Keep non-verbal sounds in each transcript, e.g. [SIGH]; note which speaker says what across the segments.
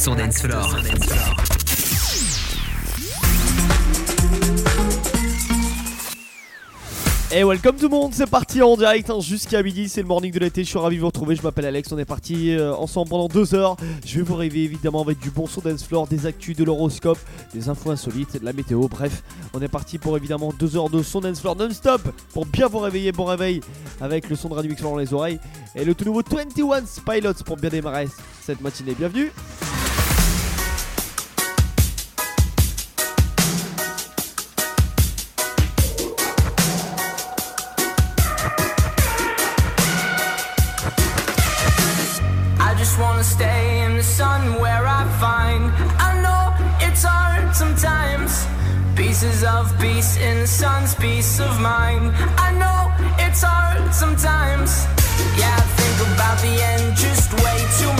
Speaker 1: son
Speaker 2: dance floor.
Speaker 3: Et welcome tout le monde, c'est parti en direct hein, jusqu'à midi, c'est le morning de l'été, je suis ravi de vous retrouver, je m'appelle Alex, on est parti euh, ensemble pendant deux heures, je vais vous rêver évidemment avec du bon son dance floor, des actus, de l'horoscope, des infos insolites, de la météo, bref, on est parti pour évidemment deux heures de son dance floor non-stop pour bien vous réveiller, bon réveil avec le son de Radio Mix dans les oreilles et le tout nouveau 21 Pilots pour bien démarrer cette matinée, bienvenue!
Speaker 4: of peace in the sun's peace of mind. I know it's hard sometimes. Yeah, I think about the end just way too much.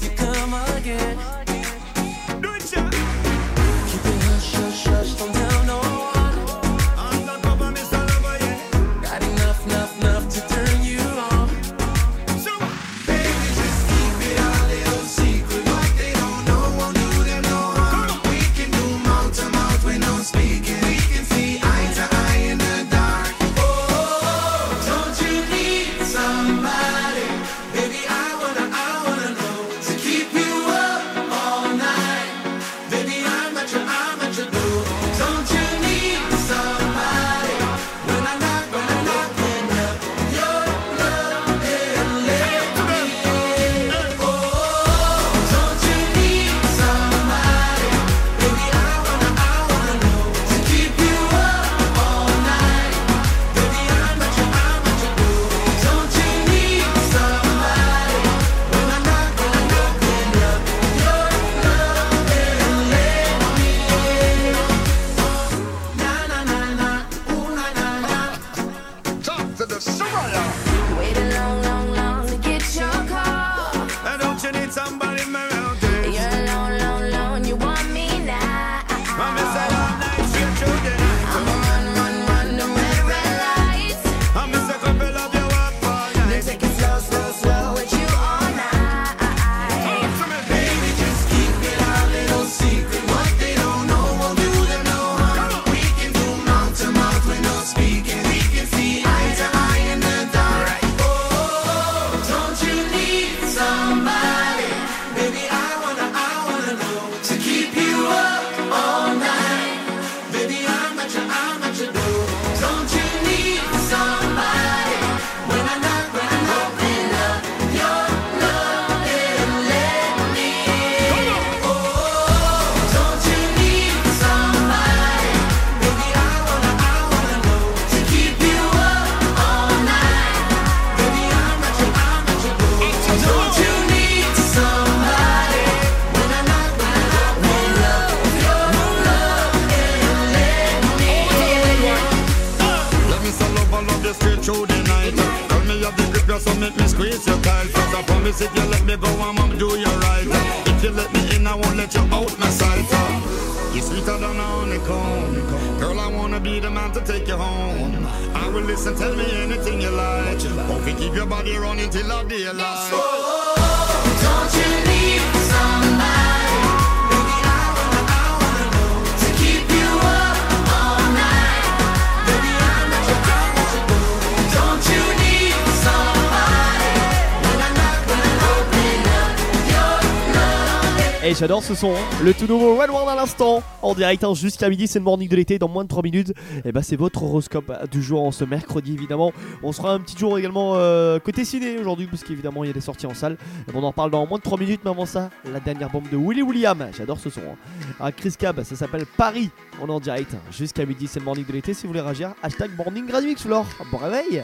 Speaker 3: j'adore ce son, le tout nouveau Red World à l'instant, en direct hein, jusqu'à midi, c'est le morning de l'été, dans moins de 3 minutes, et bah c'est votre horoscope du jour en ce mercredi évidemment. On sera un petit jour également euh, côté ciné aujourd'hui, parce qu'évidemment il y a des sorties en salle, et on en reparle dans moins de 3 minutes, mais avant ça, la dernière bombe de Willy William, j'adore ce son. Hein. Ah, Chris Cab, ça s'appelle Paris, on est en direct, hein, jusqu'à midi, c'est le morning de l'été, si vous voulez réagir, hashtag morning Radio Floor. bon réveil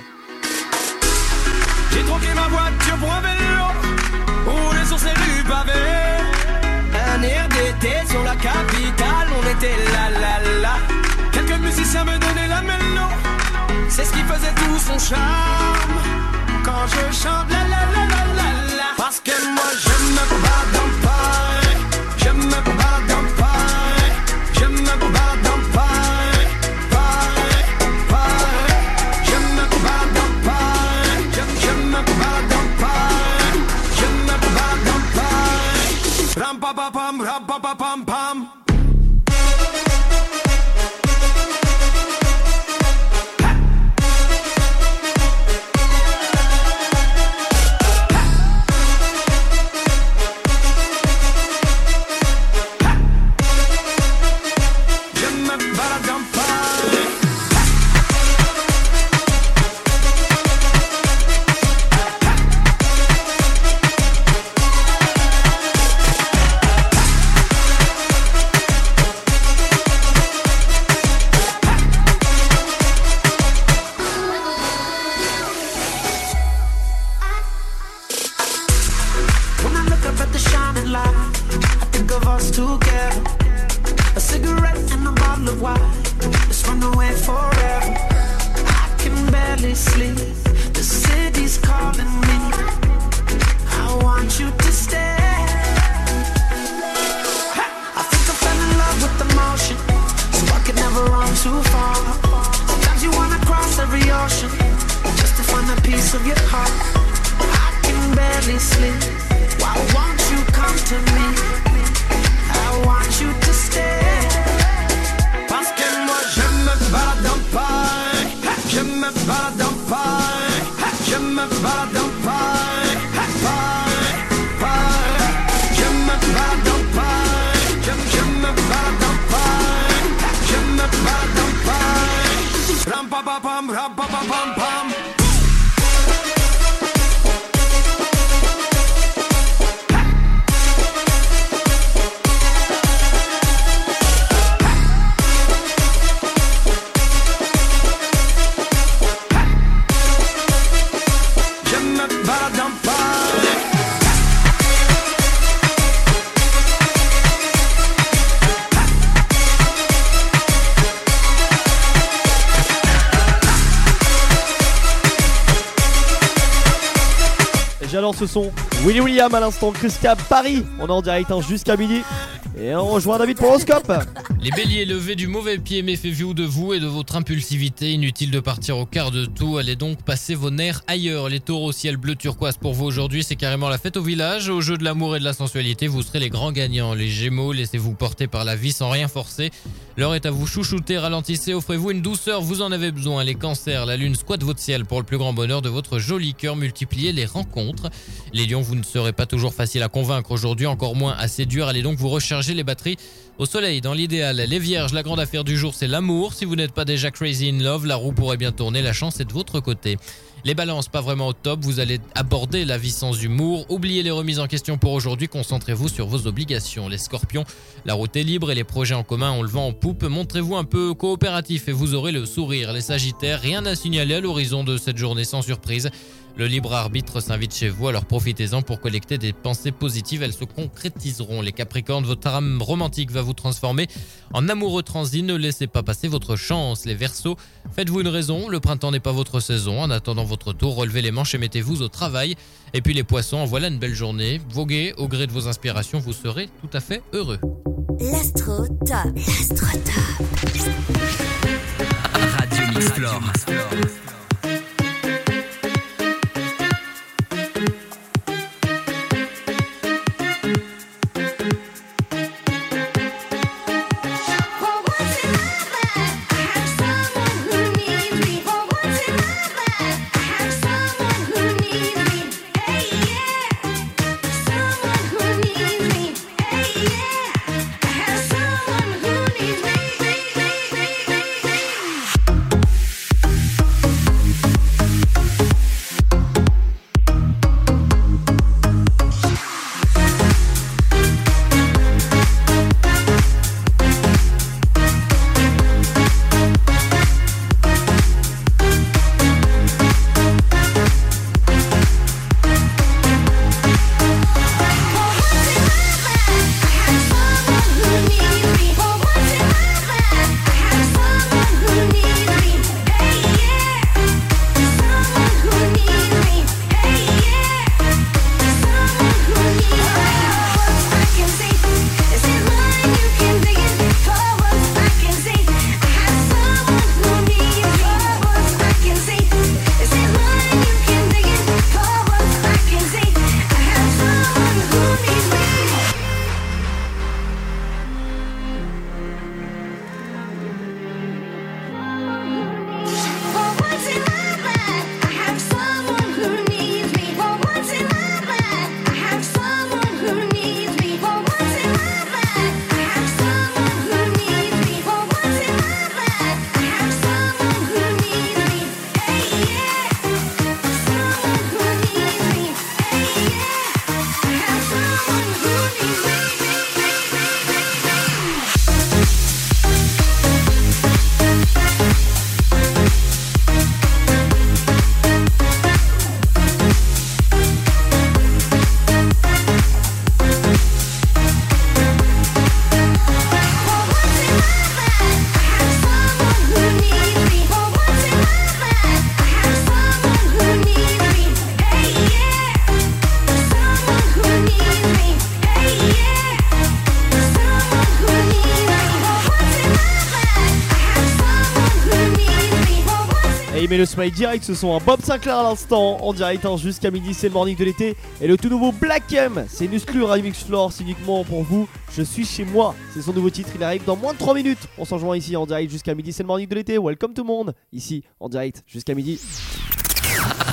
Speaker 5: J'ai ma voiture pour sur. Air d'été sur la capitale, on était là là là. Quelques musiciens me donnaient la mélo, c'est ce qui faisait tout son charme. Quand je chante la la la la la la, parce que moi je me balade dans
Speaker 3: ce son. Willy William à l'instant, Chris Cab, Paris. On est en direct hein, jusqu'à midi. Et on rejoint David pour.
Speaker 6: Les béliers, levez du mauvais pied, méfiez-vous de vous et de votre impulsivité. Inutile de partir au quart de tout, allez donc passer vos nerfs ailleurs. Les taureaux, ciel bleu turquoise pour vous aujourd'hui, c'est carrément la fête au village. Au jeu de l'amour et de la sensualité, vous serez les grands gagnants. Les gémeaux, laissez-vous porter par la vie sans rien forcer. L'heure est à vous chouchouter, ralentissez, offrez-vous une douceur, vous en avez besoin. Les cancers, la lune squatte votre ciel pour le plus grand bonheur de votre joli cœur, multipliez les rencontres. Les lions, vous ne serez pas toujours facile à convaincre aujourd'hui, encore moins à séduire. Allez donc vous recharger les batteries au soleil. Dans l'idéal, les vierges, la grande affaire du jour, c'est l'amour. Si vous n'êtes pas déjà crazy in love, la roue pourrait bien tourner, la chance est de votre côté. Les balances, pas vraiment au top, vous allez aborder la vie sans humour. Oubliez les remises en question pour aujourd'hui, concentrez-vous sur vos obligations. Les scorpions, la route est libre et les projets en commun, on le vent en poupe. Montrez-vous un peu coopératif et vous aurez le sourire. Les sagittaires, rien à signaler à l'horizon de cette journée sans surprise. Le libre arbitre s'invite chez vous, alors profitez-en pour collecter des pensées positives, elles se concrétiseront. Les capricornes, votre âme romantique va vous transformer en amoureux transi. Ne laissez pas passer votre chance. Les Verseaux, faites-vous une raison. Le printemps n'est pas votre saison. En attendant votre tour, relevez les manches et mettez-vous au travail. Et puis les Poissons, en voilà une belle journée. Voguez au gré de vos inspirations, vous serez tout à fait heureux.
Speaker 2: L'astro top. L'astro top.
Speaker 1: Radio Mixplore.
Speaker 3: Met le smile direct, ce sont un Bob Sinclair à l'instant, en direct hein, jusqu'à midi, c'est le morning de l'été. Et le tout nouveau Black M, c'est une exclure Remix Floor, c'est uniquement pour vous. Je suis chez moi, c'est son nouveau titre, il arrive dans moins de 3 minutes. On s'en rejoint ici en direct jusqu'à midi, c'est le morning de l'été. Welcome tout le monde, ici en direct jusqu'à midi.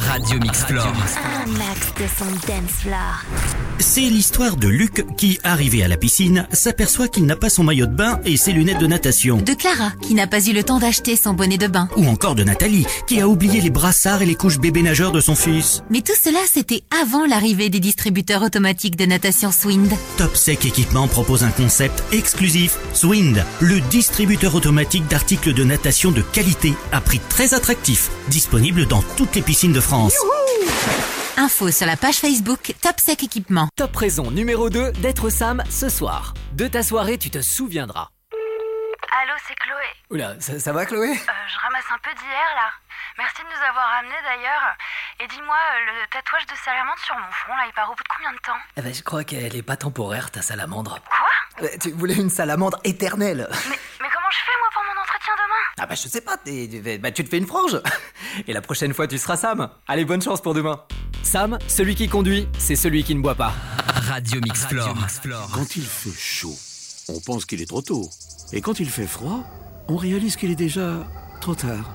Speaker 1: Radio Mixplore.
Speaker 2: Un max de son dance floor.
Speaker 7: C'est l'histoire de Luc qui, arrivé à la piscine, s'aperçoit qu'il n'a pas son maillot de bain et ses lunettes de natation.
Speaker 8: De Clara, qui n'a pas eu le temps d'acheter son bonnet de bain.
Speaker 7: Ou encore de Nathalie, qui a oublié les brassards et les couches bébé nageurs de son fils.
Speaker 8: Mais tout cela, c'était avant l'arrivée des distributeurs automatiques de natation Swind.
Speaker 7: Top Sec Équipement propose un concept exclusif, Swind, le distributeur automatique d'articles de natation de qualité à prix très attractif, disponible dans toutes les piscines de France.
Speaker 8: Info sur la page Facebook Top Sec Équipement.
Speaker 9: Top raison numéro 2 d'être Sam ce soir. De ta soirée, tu te souviendras.
Speaker 10: Allô, c'est Chloé.
Speaker 9: Oula, ça, ça va Chloé?
Speaker 10: Euh, je ramasse un peu d'hier là. Merci de nous avoir ramenés d'ailleurs. Et dis-moi, euh, le tatouage de salamandre sur mon front là, il part au bout de combien de temps?
Speaker 9: Eh ben, je crois qu'elle est pas temporaire, ta salamandre.
Speaker 10: Quoi?
Speaker 9: Euh, Tu voulais une salamandre éternelle.
Speaker 10: mais, mais comment je fais moi pour mon entretien demain?
Speaker 9: Ah bah je sais pas, bah, tu te fais une frange. Et la prochaine fois, tu seras Sam. Allez, bonne chance pour demain. Sam, celui qui conduit, c'est celui qui ne boit pas.
Speaker 1: Radio Mixplore.
Speaker 11: Quand il fait chaud, on pense qu'il est trop tôt. Et quand il fait froid, on réalise qu'il est déjà trop tard.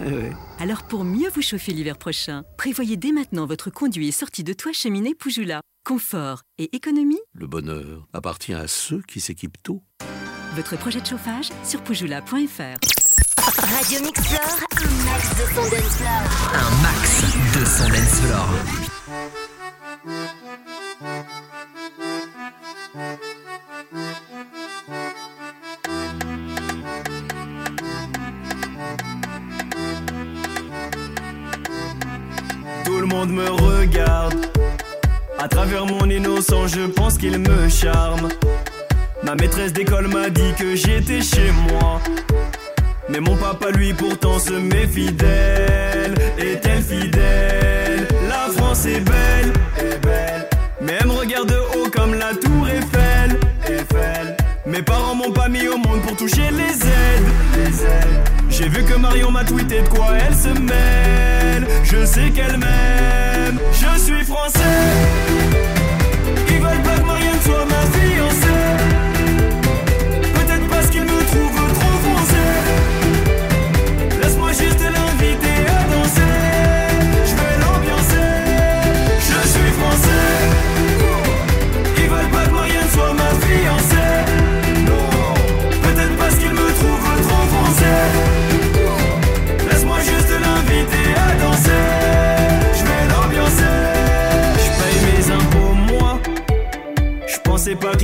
Speaker 11: [LAUGHS] Ouais.
Speaker 12: Alors pour mieux vous chauffer l'hiver prochain, prévoyez dès maintenant votre conduit et sortie de toit cheminée Poujoula. Confort et économie,
Speaker 11: Le bonheur appartient à ceux qui s'équipent tôt.
Speaker 12: votre projet de chauffage sur poujoula.fr.
Speaker 2: Radio Mixplore, un max de son dance.
Speaker 1: Un max de son dance floor.
Speaker 13: Monde me regarde. À travers mon innocent, je pense qu'il me charme. Ma maîtresse d'école m'a dit que j'étais chez moi. Mais mon papa, lui, pourtant se méfie d'elle. Est-elle fidèle? La France est belle. Mais elle me regarde de haut comme la tour Eiffel, Eiffel. Mes parents m'ont pas mis au monde pour toucher les aides. J'ai vu que Marion m'a tweeté de quoi elle se mêle. Je sais qu'elle m'aime, je suis français. Ils veulent pas que Marianne soit ma fiancée.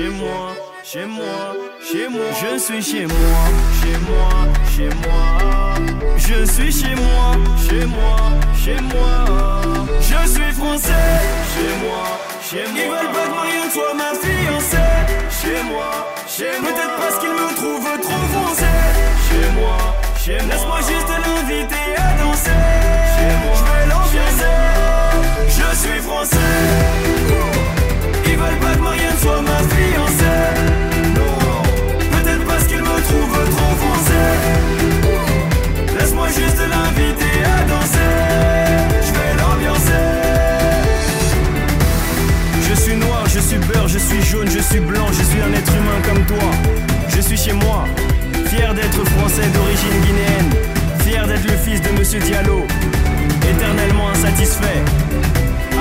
Speaker 13: Chez moi, chez moi, chez moi. Je suis chez moi, chez moi, chez moi. Je suis chez moi, chez moi, chez moi. Je suis français, chez moi, chez moi. Ils veulent pas que Marianne soit ma fiancée. Chez moi, chez moi. Peut-être parce qu'ils me trouvent trop foncé. Chez moi, chez moi. Laisse-moi juste l'inviter à danser. Chez moi, je vais l'ambiancer. Je suis français. Jaune, je suis blanc, je suis un être humain comme toi. Je suis chez moi, fier d'être français d'origine guinéenne, fier d'être le fils de Monsieur Diallo, éternellement insatisfait.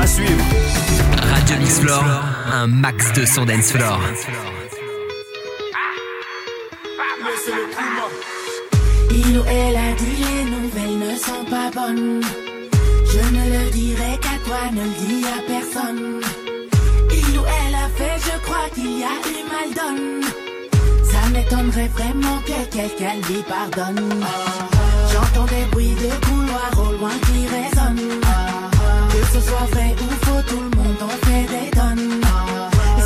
Speaker 13: À suivre.
Speaker 1: Radio Mix Floor, un max de son dance floor.
Speaker 14: Il ou elle a dit les nouvelles ne sont pas bonnes. Je ne le dirai qu'à toi, ne le dis à personne. Il ou elle a fait, je crois qu'il y a eu mal donne. Ça m'étonnerait vraiment que quelqu'un lui pardonne. J'entends des bruits de couloir au loin qui résonnent. Que ce soit vrai ou faux, tout le monde en fait des tonnes.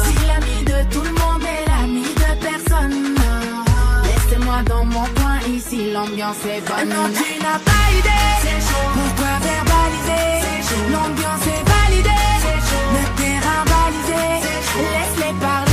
Speaker 14: Si l'ami de tout le monde est l'ami de personne, laissez-moi dans mon coin ici, l'ambiance est bonne. Non, tu n'as pas idée. Pourquoi verbaliser? L'ambiance est validée. Balisé. Laisse-les parler.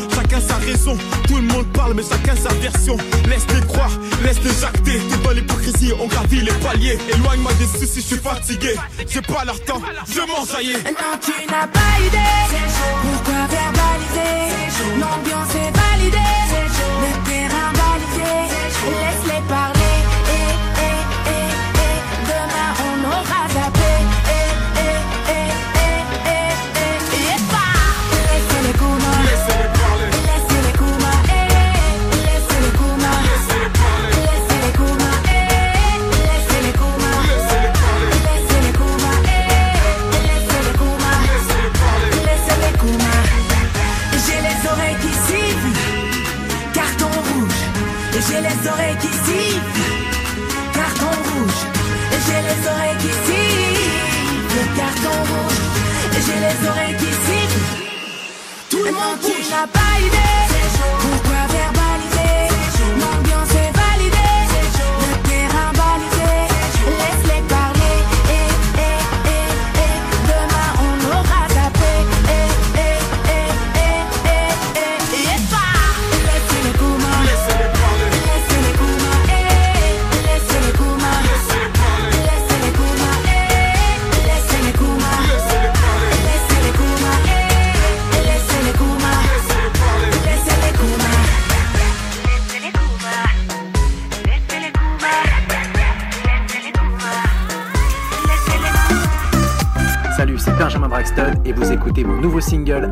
Speaker 15: Chacun sa raison, tout le monde parle mais chacun sa version Laisse-les croire, laisse-les jacter T'es dans l'hypocrisie, on gravit les paliers Éloigne-moi des soucis, je suis fatigué J'ai pas leur temps, je m'en jaillir
Speaker 14: Non, tu n'as pas idée. Pourquoi verbaliser? L'ambiance est validée. Le terrain balisé. Laisse-les parler. les oreilles qui sifflent, le carton rouge. J'ai les oreilles qui sifflent. Tout le monde qui n'a pas idée.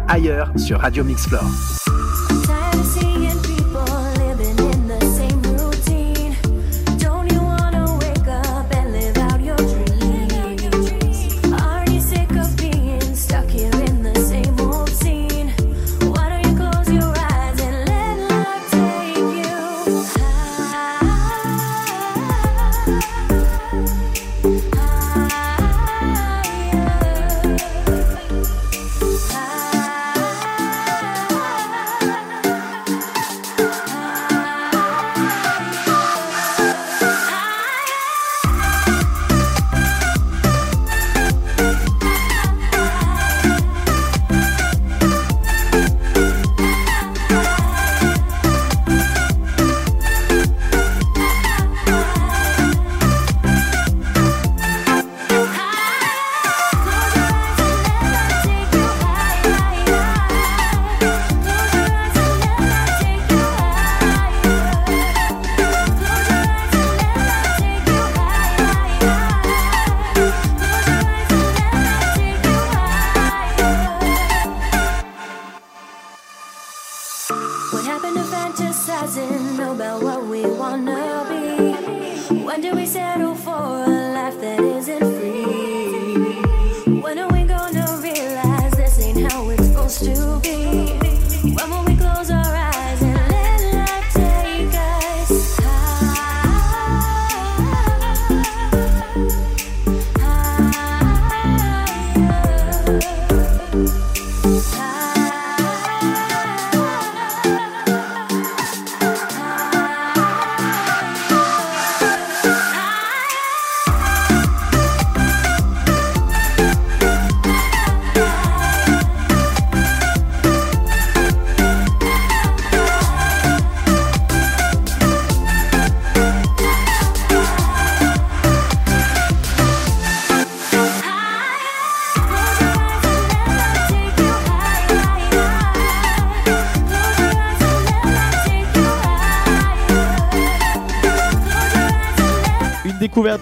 Speaker 1: Ailleurs sur Radio Mixfloor.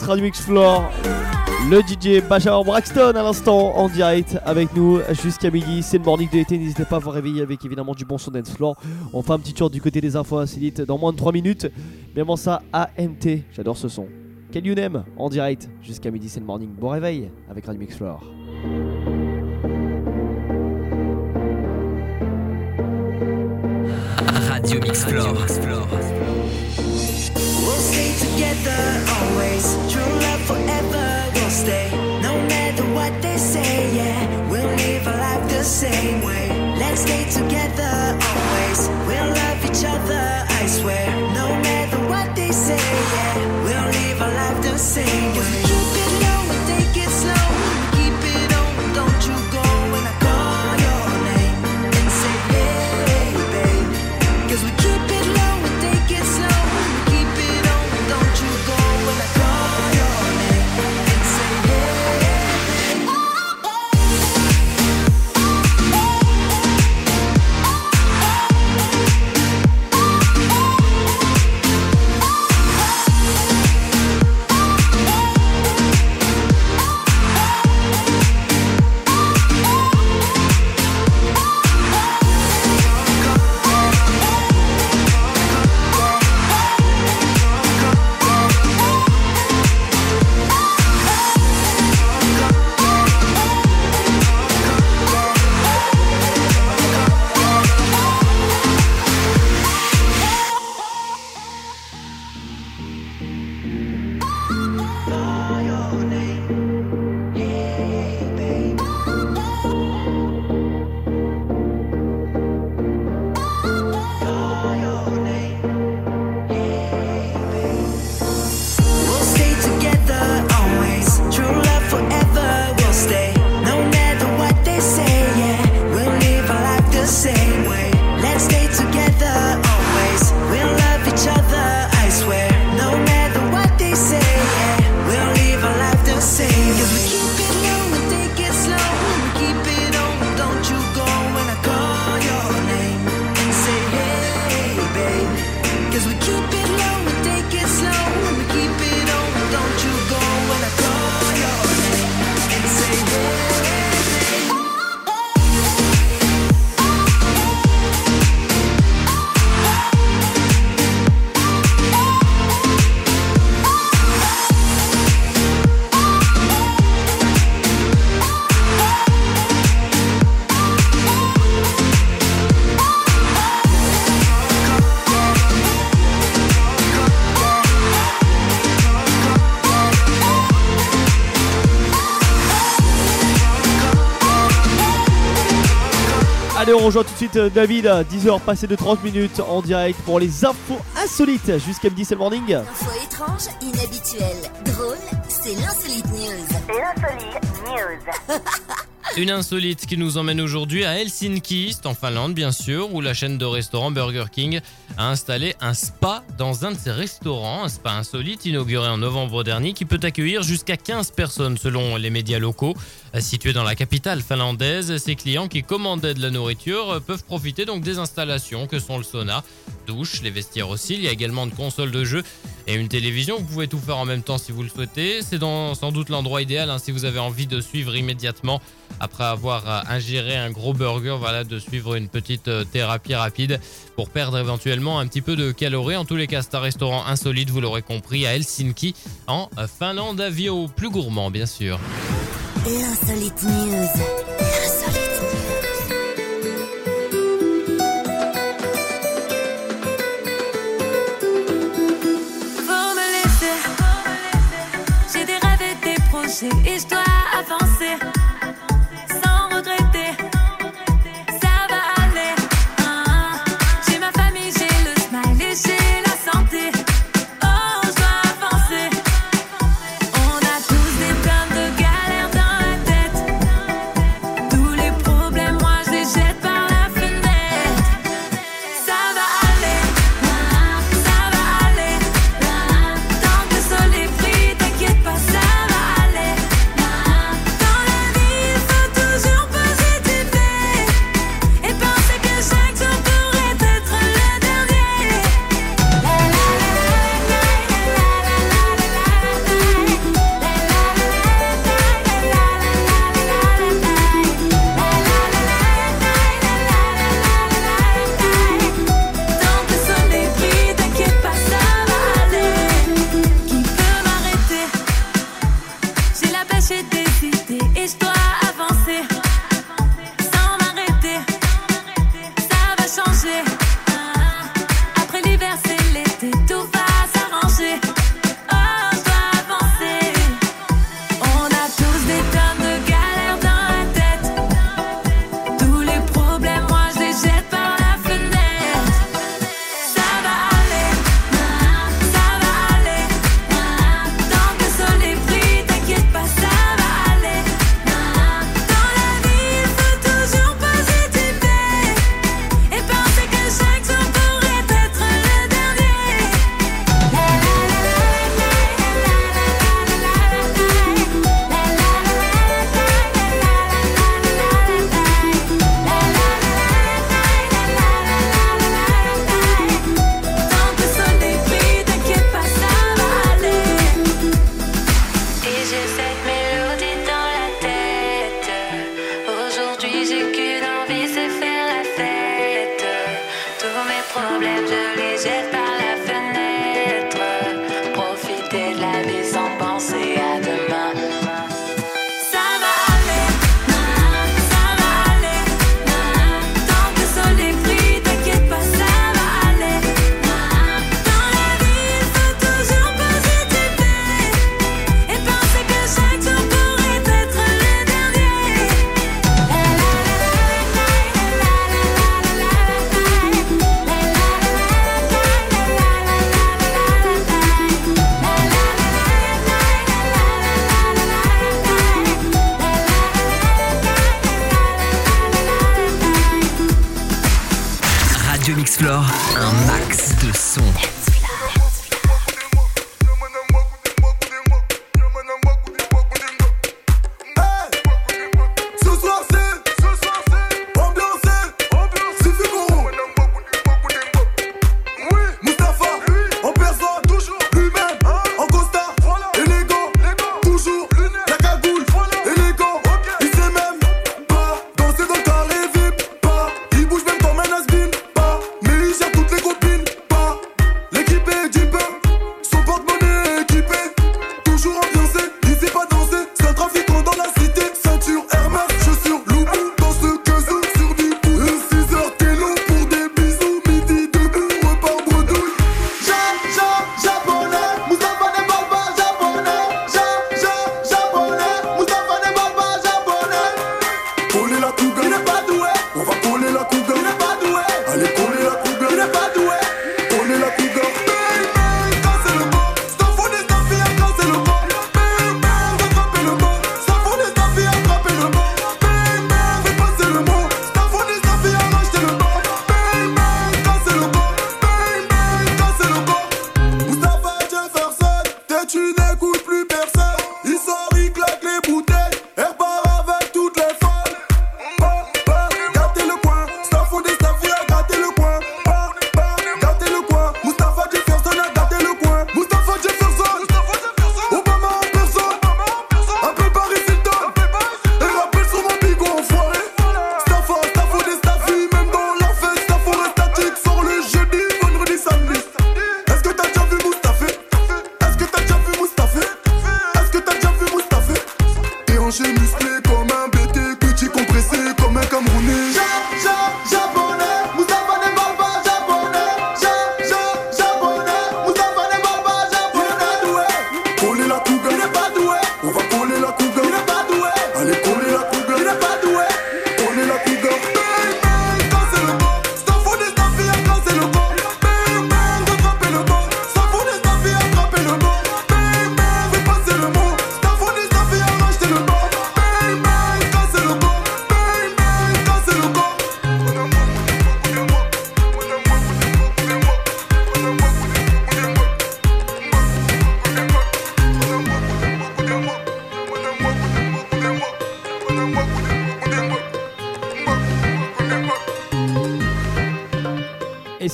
Speaker 3: Radio Mix Floor. Le DJ Benjamin Braxton à l'instant en direct avec nous jusqu'à midi. C'est le morning de l'été. N'hésitez pas à vous réveiller avec évidemment du bon son dance floor. On fait un petit tour du côté des infos insolites dans moins de 3 minutes. Mais avant ça, AMT. J'adore ce son. Quel you name? En direct jusqu'à midi. C'est le morning. Bon réveil avec Radio Mix Floor.
Speaker 16: Radio Mix Floor.
Speaker 2: We'll stay together always. Stay. No matter what they say, yeah. We'll live our life the same way. Let's stay together always. We'll love each other, I swear. No matter what they say, yeah. We'll live our life the same way. Keep it low take it slow. Keep it on, don't you go
Speaker 3: suite euh, David, 10h passé de 30 minutes en direct pour les infos insolites jusqu'à midi, c'est le morning.
Speaker 2: Info étrange, inhabituelle, drôle, c'est l'insolite news. L'insolite news. [LAUGHS]
Speaker 6: Une insolite qui nous emmène aujourd'hui à Helsinki, c'est en Finlande bien sûr, où la chaîne de restaurants Burger King a installé un spa dans un de ses restaurants, un spa insolite inauguré en novembre dernier qui peut accueillir jusqu'à 15 personnes selon les médias locaux. Situé dans la capitale finlandaise, ces clients qui commandaient de la nourriture peuvent profiter donc des installations que sont le sauna, les vestiaires aussi. Il y a également une console de jeu et une télévision. Vous pouvez tout faire en même temps si vous le souhaitez. C'est sans doute l'endroit idéal hein, si vous avez envie de suivre immédiatement après avoir euh, ingéré un gros burger, voilà, de suivre une petite euh, thérapie rapide pour perdre éventuellement un petit peu de calories. En tous les cas, c'est un restaurant insolite, vous l'aurez compris, à Helsinki, en Finlande, avis aux plus gourmands, bien sûr.
Speaker 17: Et des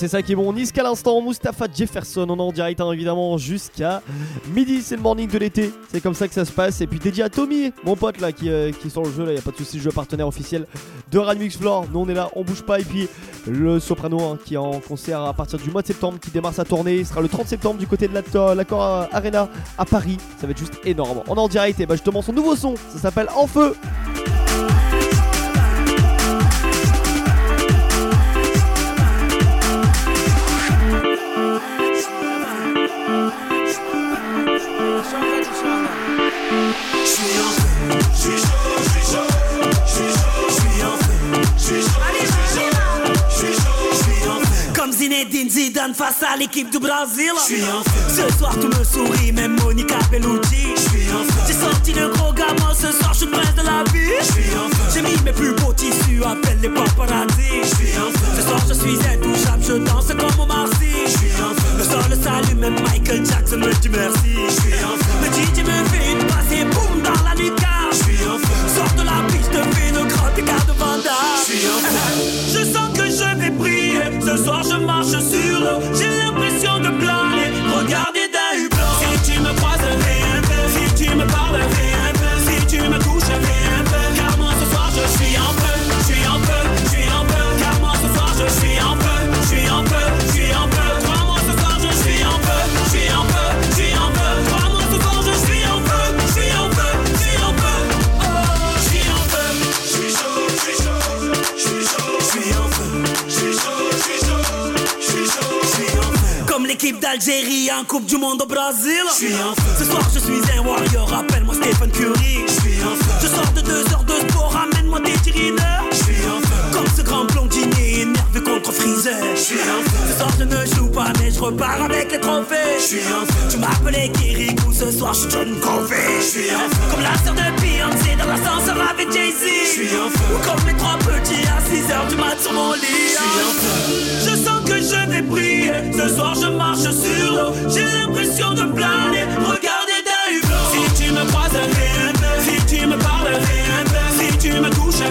Speaker 3: c'est ça qui est bon. Nice qu'à l'instant, Mustapha Jefferson. On est en direct hein, évidemment jusqu'à midi. C'est le morning de l'été. C'est comme ça que ça se passe. Et puis dédié à Tommy, mon pote là qui, euh, qui est sur le jeu. Là, y a pas de souci, jeu partenaire officiel de Radmix Floor. Nous on est là, on bouge pas. Et puis le soprano hein, qui est en concert à partir du mois de septembre, qui démarre sa tournée. Il sera le 30 septembre du côté de la- l'accord Arena à Paris. Ça va être juste énorme. On est en direct. Et bah justement, son nouveau son, ça s'appelle En Feu.
Speaker 18: À l'équipe du Brésil. Ce soir tout me sourit, même Monica Bellucci. J'ai sorti le gros gamin, ce soir je suis le prince de la vie. J'ai mis mes plus beaux tissus, appelle les paparazzi. Ce soir je suis intouchable, je danse comme au Marcy. Le sol s'allume, même Michael Jackson me dit merci. Le DJ me fait une passe et boum dans la lucarne Sors de la piste, fais le grand écart de Vanda. Je sens que je vais briller. Ce soir je marche sur l'eau l'équipe d'Algérie en Coupe du Monde au Brésil. Je suis en feu. Ce soir je suis un warrior. Appelle-moi Stephen Curry. Je suis en feu. Je sors de deux heures de sport. Ramène-moi des tirineurs énervé contre Freezer Je suis en feu. Ce soir je ne joue pas mais je repars avec les trophées. Je suis en feu. Tu m'appelais Kirikou Ce soir je suis John Covey Je suis en feu. Comme la sœur de Beyoncé dans l'ascenseur avec Jay-Z. Je suis en feu. Ou comme les trois petits à 6 heures du mat sur mon lit. Je sens que je vais briller. Ce soir je marche sur l'eau. J'ai l'impression de planer. Regardez d'un hublot Si tu me croises, un Si tu me parles, un peu Si tu me touches,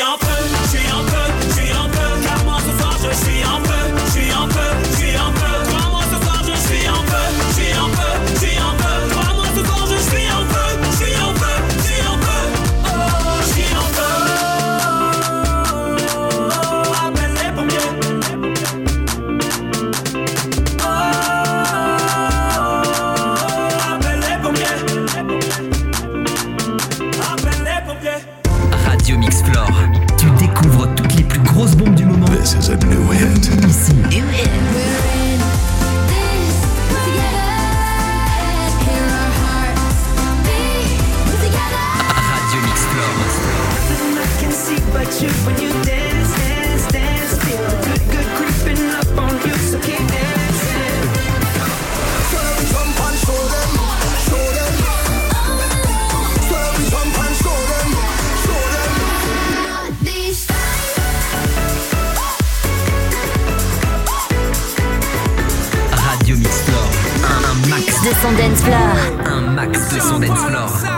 Speaker 18: soir Un
Speaker 1: max
Speaker 2: de son dance.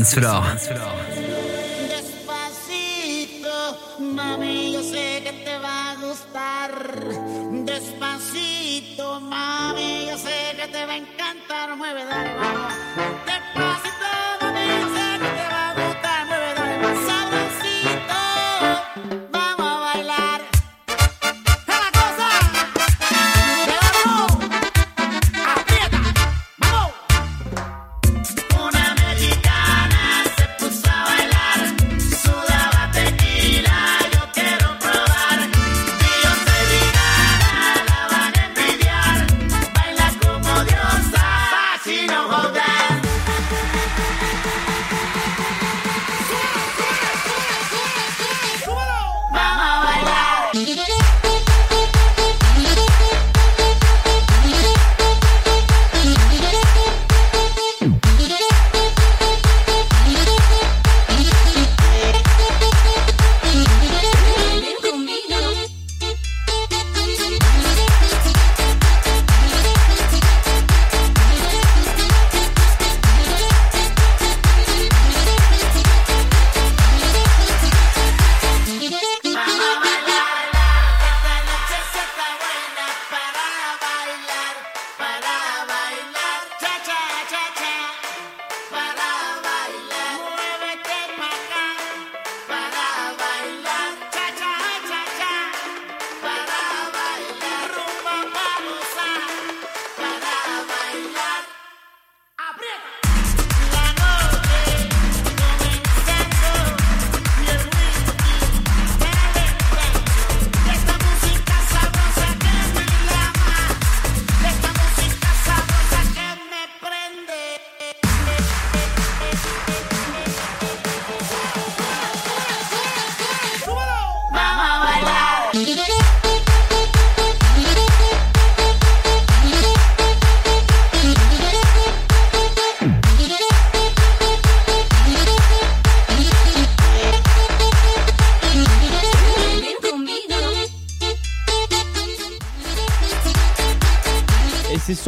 Speaker 1: Max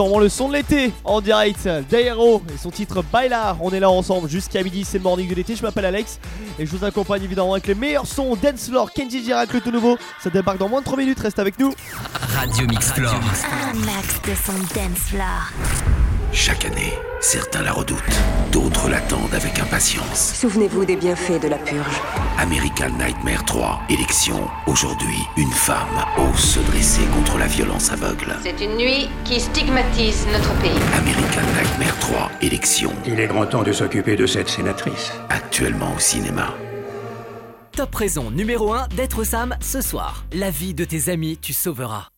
Speaker 3: sûrement le son de l'été en direct d'Aero et son titre Bailar. On est là ensemble jusqu'à midi, c'est le morning de l'été. Je m'appelle Alex et je vous accompagne évidemment avec les meilleurs sons Dance Floor, Kenji Girac, le tout nouveau. Ça débarque dans moins de 3 minutes, reste avec nous.
Speaker 16: Radio Mix Floor.
Speaker 19: Un max de son dance floor.
Speaker 20: Chaque année, certains la redoutent, d'autres l'attendent avec impatience.
Speaker 14: Souvenez-vous des bienfaits de la purge.
Speaker 20: American Nightmare 3, élection. Aujourd'hui, une femme ose se dresser contre la violence aveugle.
Speaker 21: C'est une nuit qui stigmatise notre pays.
Speaker 20: American Nightmare 3, élection.
Speaker 22: Il est grand temps de s'occuper de cette sénatrice.
Speaker 20: Actuellement au cinéma.
Speaker 9: Top raison numéro 1 d'être Sam ce soir. La vie de tes amis, tu sauveras.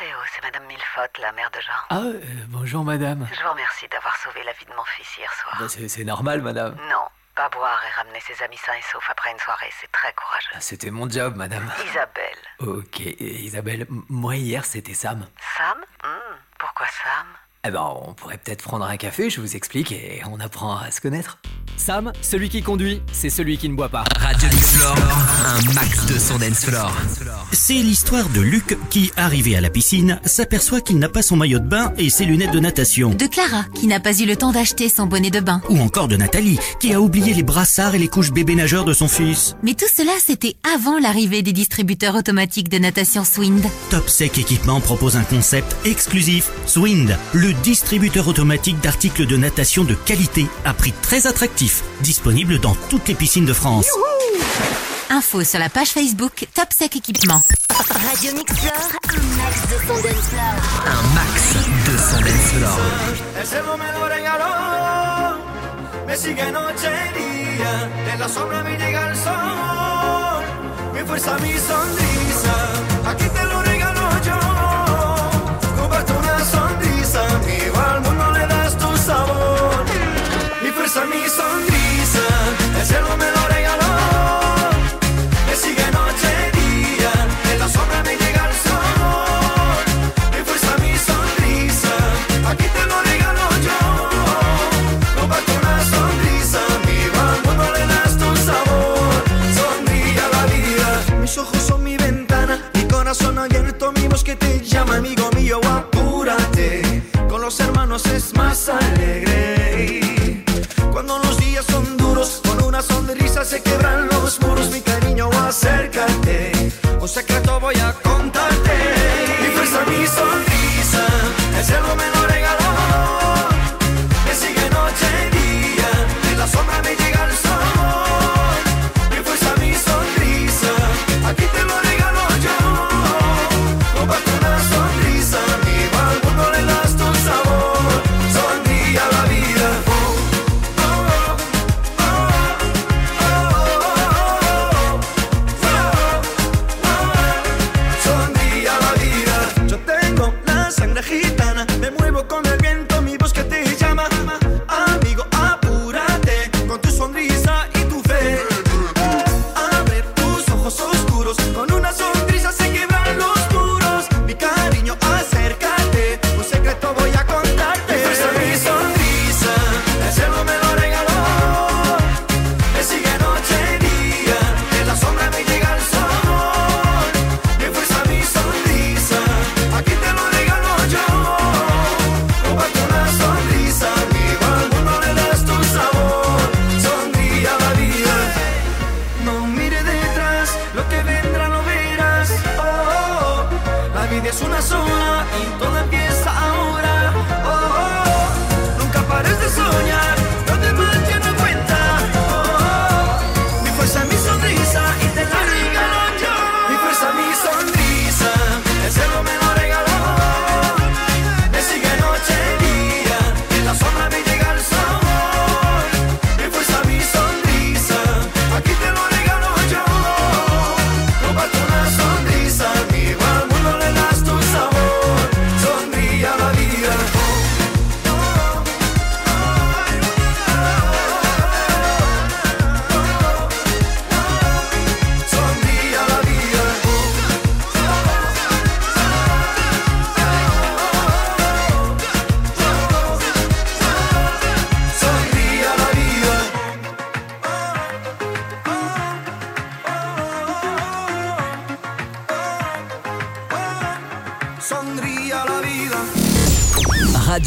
Speaker 21: Théo, c'est Madame Millefaute, la mère de Jean.
Speaker 9: Ah, euh, bonjour madame.
Speaker 21: Je vous remercie d'avoir sauvé la vie de mon fils hier soir.
Speaker 9: Bah, c'est normal madame.
Speaker 21: Non, pas boire et ramener ses amis sains et saufs après une soirée, c'est très courageux.
Speaker 9: Ah, C'était mon job madame.
Speaker 21: Isabelle.
Speaker 9: Ok, Isabelle, moi hier c'était Sam.
Speaker 21: Sam? Hmm, Pourquoi Sam?
Speaker 9: Eh ben, on pourrait peut-être prendre un café, je vous explique et on apprend à se connaître. Sam, celui qui conduit, c'est celui qui ne boit pas.
Speaker 16: Radio Floor, un max de son dance floor.
Speaker 7: C'est l'histoire de Luc qui, arrivé à la piscine, s'aperçoit qu'il n'a pas son maillot de bain et ses lunettes de natation.
Speaker 8: De Clara, qui n'a pas eu le temps d'acheter son bonnet de bain.
Speaker 7: Ou encore de Nathalie, qui a oublié les brassards et les couches bébé nageurs de son fils.
Speaker 8: Mais tout cela, c'était avant l'arrivée des distributeurs automatiques de natation Swind.
Speaker 7: Top Sec Équipement propose un concept exclusif, Swind, le distributeur automatique d'articles de natation de qualité à prix très attractif, disponible dans toutes les piscines de France.
Speaker 8: Info sur la page Facebook Top Sec Équipement.
Speaker 19: Radio un max de son dance.
Speaker 16: Un max de son dance floor.
Speaker 2: Ese no me lo regaló, me sigue noche y día, en la sombra me llega el sol, mi fuerza, mi sonrisa, aquí te lo fuerza, mi sonrisa, el cielo me lo regaló, me sigue noche y día, en la sombra me llega el sol, mi fuerza, mi sonrisa, aquí te lo regalo yo. Comparte una sonrisa, mi al mundo le das tu sabor, sonríe a la vida. Mis ojos son mi ventana, mi corazón abierto, mi voz que te llama, amigo mío, apúrate. Con los hermanos es más alegre. Cuando los días son duros, con una sonrisa se quebran los muros, mi cariño, acércate. Un secreto voy a contarte. Mi fuerza, mi sonrisa, el cielo me lo regaló.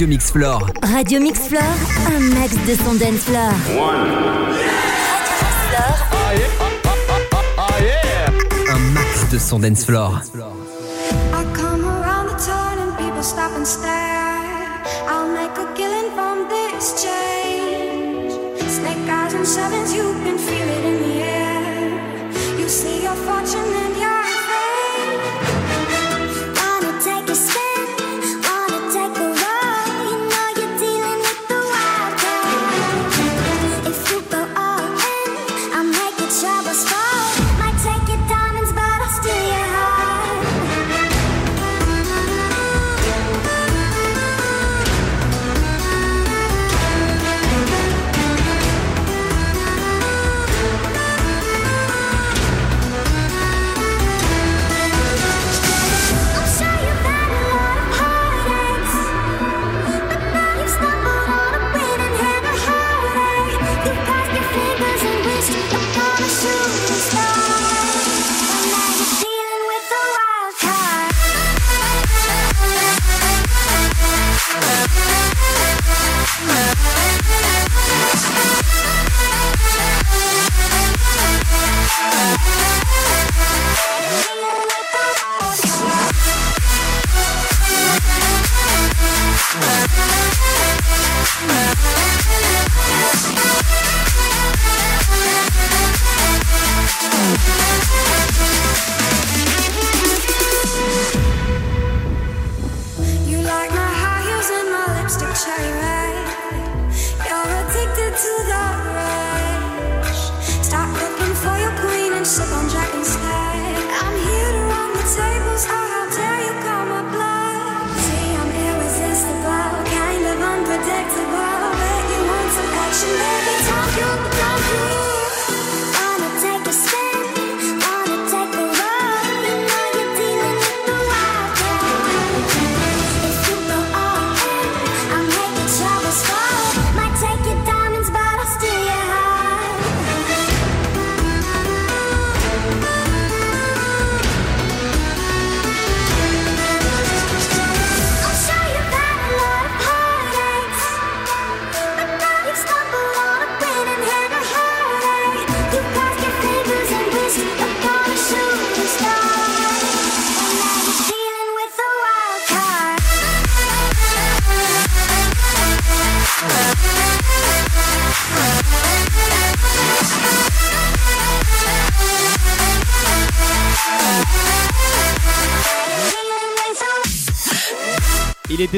Speaker 1: Radio Mix Floor.
Speaker 19: Radio Mix Floor, un max de son dance floor.
Speaker 1: Un max de son dance floor.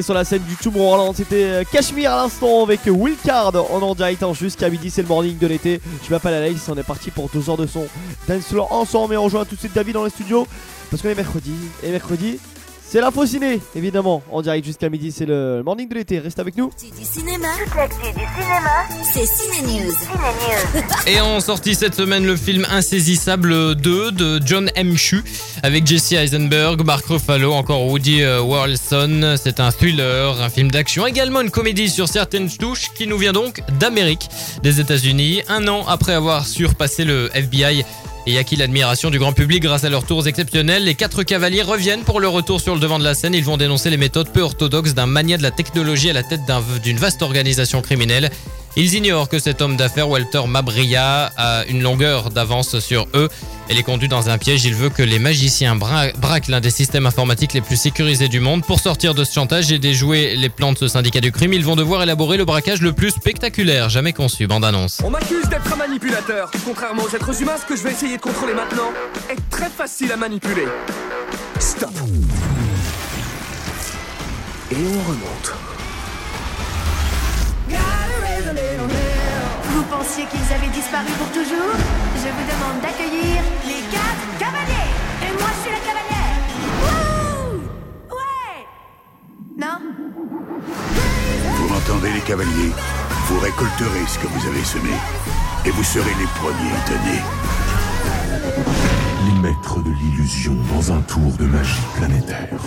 Speaker 3: Sur la scène du Tomorrowland, c'était euh, Cachemire à l'instant avec Will Card en en direct en jusqu'à midi, c'est le morning de l'été. Je m'appelle Alex, on est parti pour deux heures de son. Dance ensemble et on rejoint tout de suite David dans les studios. Parce qu'on est mercredi. Et mercredi c'est l'info ciné évidemment en direct jusqu'à midi, c'est le morning de l'été. Reste avec nous.
Speaker 19: Du cinéma, toute l'actu du cinéma, c'est Ciné News. Ciné News. [LAUGHS]
Speaker 6: Et en sortie cette semaine le film Insaisissable 2 de John M. Chu avec Jesse Eisenberg, Mark Ruffalo, encore Woody euh, Harrelson. C'est un thriller, un film d'action, également une comédie sur certaines touches qui nous vient donc d'Amérique, des États-Unis, un an après avoir surpassé le FBI. Et acquis l'admiration du grand public grâce à leurs tours exceptionnels, les quatre cavaliers reviennent pour le retour sur le devant de la scène. Ils vont dénoncer les méthodes peu orthodoxes d'un mania de la technologie à la tête d'un- d'une vaste organisation criminelle. Ils ignorent que cet homme d'affaires, Walter Mabria, a une longueur d'avance sur eux et les conduit dans un piège. Il veut que les magiciens bra- braquent l'un des systèmes informatiques les plus sécurisés du monde. Pour sortir de ce chantage et déjouer les plans de ce syndicat du crime, ils vont devoir élaborer le braquage le plus spectaculaire jamais conçu. Bande annonce.
Speaker 23: On m'accuse d'être un manipulateur. Contrairement aux êtres humains, ce que je vais essayer de contrôler maintenant est très facile à manipuler. Stop. Et on remonte.
Speaker 14: Vous pensiez qu'ils avaient disparu pour toujours? Je vous demande d'accueillir les quatre cavaliers Et moi, je suis la cavalière Wouh Ouais Non?
Speaker 24: Vous m'entendez les cavaliers? Vous récolterez ce que vous avez semé. Et vous serez les premiers étonnés.
Speaker 25: Les maîtres de l'illusion dans un tour de magie planétaire.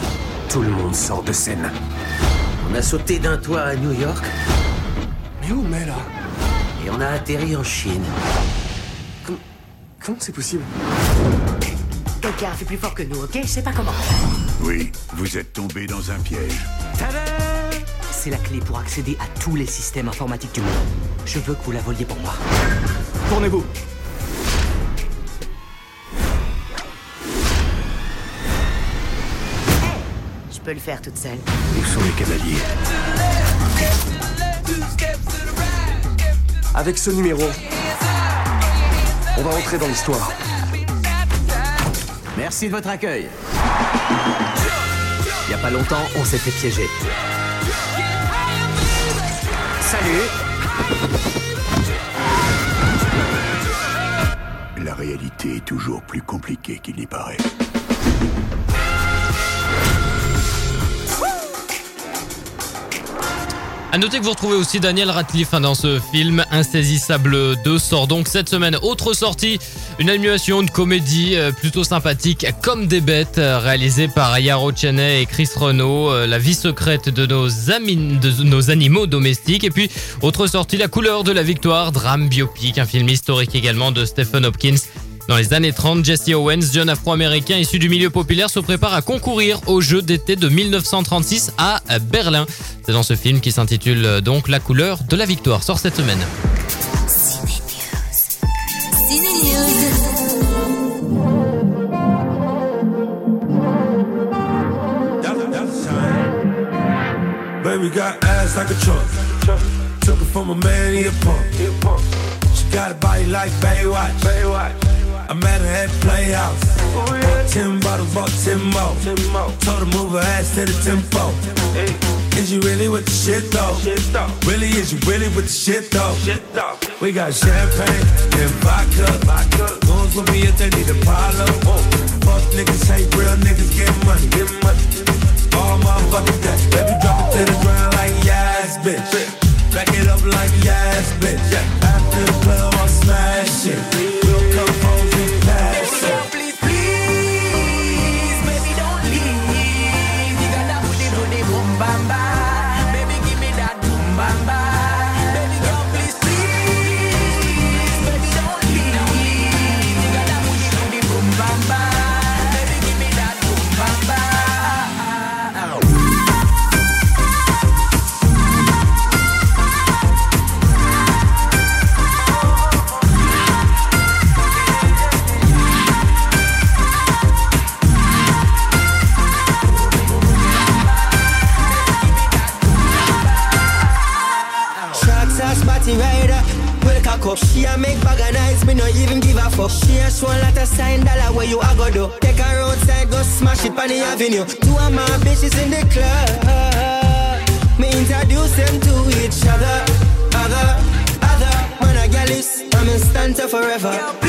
Speaker 26: Tout le monde sort de scène. On a sauté d'un toit à New York.
Speaker 23: Où
Speaker 26: Et on a atterri en Chine.
Speaker 23: Comment c'est possible?
Speaker 14: Quelqu'un fait plus fort que nous, ok? Je sais pas comment.
Speaker 24: Oui, vous êtes tombé dans un piège.
Speaker 14: C'est la clé pour accéder à tous les systèmes informatiques du monde. Je veux que vous la voliez pour moi. Tournez-vous.
Speaker 27: Je peux le faire toute seule.
Speaker 11: Où sont les cavaliers?
Speaker 24: Avec ce numéro, on va entrer dans l'histoire.
Speaker 9: Merci de votre accueil. Il y a pas longtemps, on s'est fait piéger. Salut
Speaker 11: La réalité est toujours plus compliquée qu'il n'y paraît.
Speaker 6: À noter que vous retrouvez aussi Daniel Radcliffe hein, dans ce film Insaisissable 2 sort donc cette semaine. Autre sortie, une animation, une comédie euh, plutôt sympathique comme des bêtes euh, réalisée par Yaro Chaney et Chris Renault, euh, la vie secrète de nos, de nos animaux domestiques. Et puis autre sortie, La couleur de la victoire, drame biopic, un film historique également de Stephen Hopkins. Dans les années 30, Jesse Owens, jeune afro-américain issu du milieu populaire, se prépare à concourir aux Jeux d'été de 1936 à Berlin. C'est dans ce film qui s'intitule euh, donc La couleur de la victoire. Sort cette semaine.
Speaker 28: Baby got ass like a. Took it man, he a. She got a body like Baywatch. I met her at Playhouse. Bought ten bottles, bought ten more. Told her move her ass to the tempo. Is you really with the shit though? Really, is you really with the shit though? We got champagne and vodka. Goons with me if they need a Apollo. Fuck niggas, hate real niggas, get money. Get money. All motherfuckers that Baby drop it to the ground like yes, bitch Back it up like yes, bitch After the club I'll smash it it
Speaker 2: on the avenue. Two of my bitches in the club. Me introduce them to each other. Other, other. Man, a gal is, I'm in stanza forever.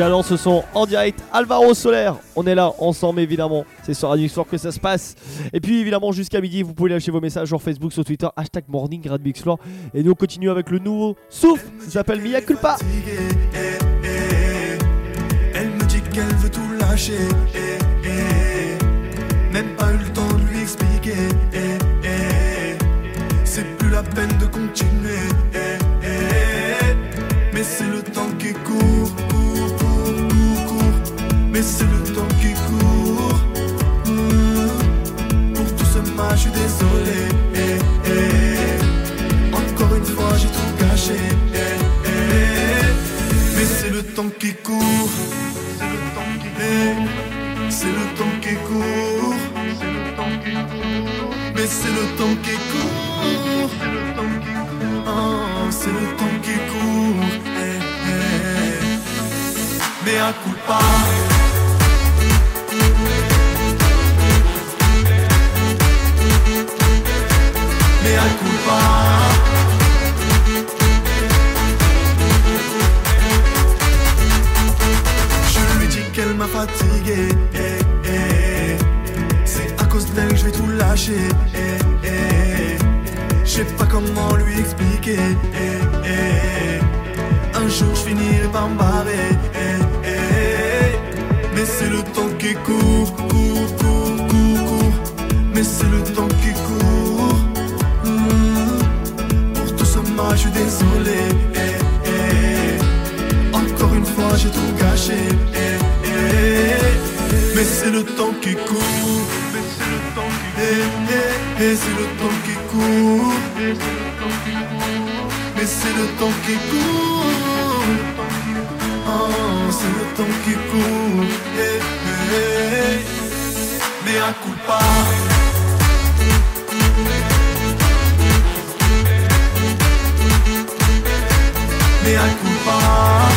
Speaker 3: J'annonce ce son en direct. Alvaro Solaire, on est là ensemble évidemment. C'est sur Radio X que ça se passe. Et puis évidemment jusqu'à midi, vous pouvez lâcher vos messages sur Facebook, sur Twitter, hashtag morning Radio X Floor. Et nous on continue avec le nouveau souffle. Ça s'appelle Mia Culpa.
Speaker 29: Elle me dit qu'elle veut tout lâcher. Même pas eu le temps de lui expliquer. Mais c'est le temps qui court. Hmm. Pour tout ce mal, je suis désolé. eh, eh. Encore une fois, j'ai tout gâché. eh. Mais c'est le temps qui court. C'est le temps qui court. C'est le temps qui court. C'est le temps qui court. Mais c'est le temps qui court. C'est le temps qui court. Oh, c'est le temps qui court. Eh, eh. Mais à coup pas. Qu'elle m'a fatigué. eh, eh. C'est à cause d'elle que je vais tout lâcher. eh, eh. Je sais pas comment lui expliquer. eh, eh. Un jour je finirai par me. Mais c'est le temps qui court, court, court, court, court. Mais c'est le temps qui court. Je suis désolé. eh, eh. Encore une fois, j'ai tout gâché. eh. Mais c'est le temps qui court. Mais c'est le temps qui eh, eh, c'est le temps qui court. Mais c'est le temps qui court. Oh, c'est le temps qui court. Mais à coup pas. Mais à coup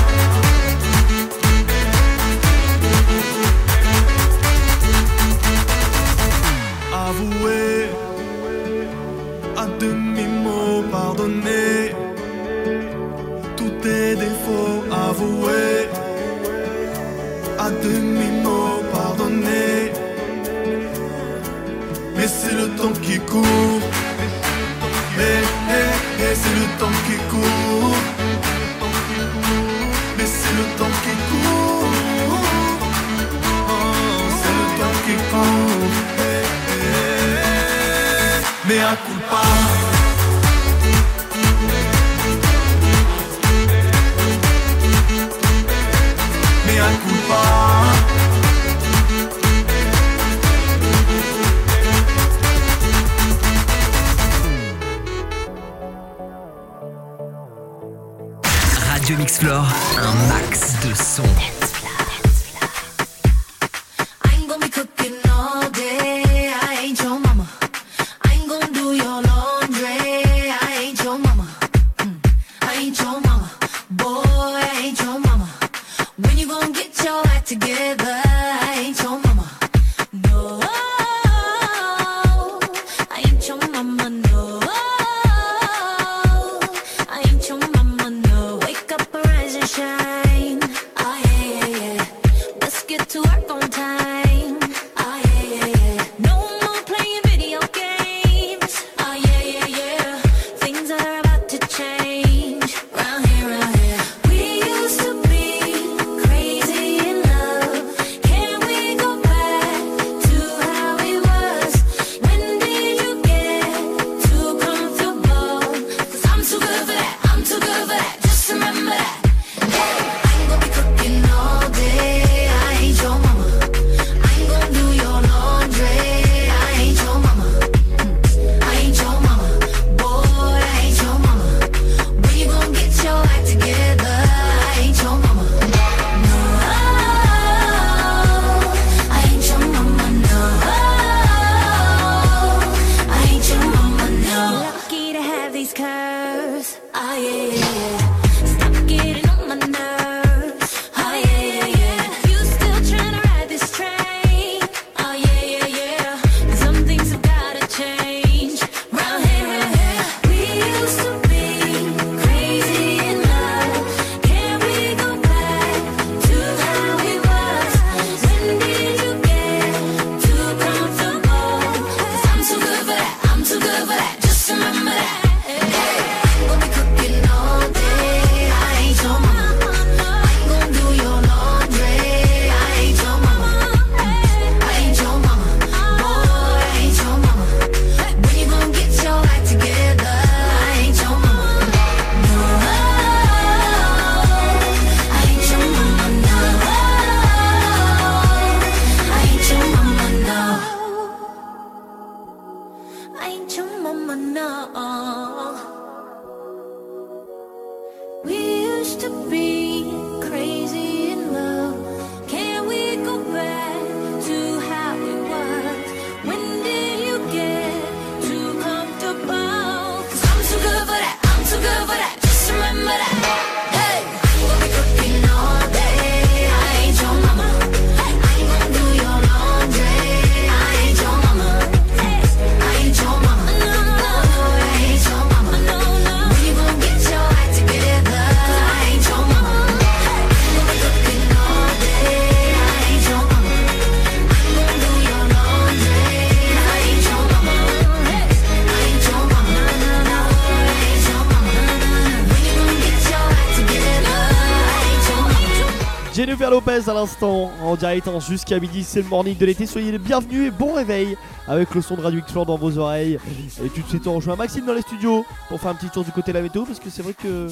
Speaker 3: Lopez à l'instant, en direct hein, jusqu'à midi, c'est le morning de l'été. Soyez les bienvenus et bon réveil avec le son de Radio Explore dans vos oreilles. Et tout de suite, on rejoint Maxime dans les studios pour faire un petit tour du côté de la météo parce que c'est vrai que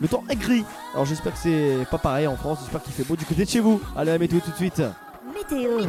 Speaker 3: le temps est gris. Alors j'espère que c'est pas pareil en France, j'espère qu'il fait beau du côté de chez vous. Allez, la météo tout de suite.
Speaker 19: Météo.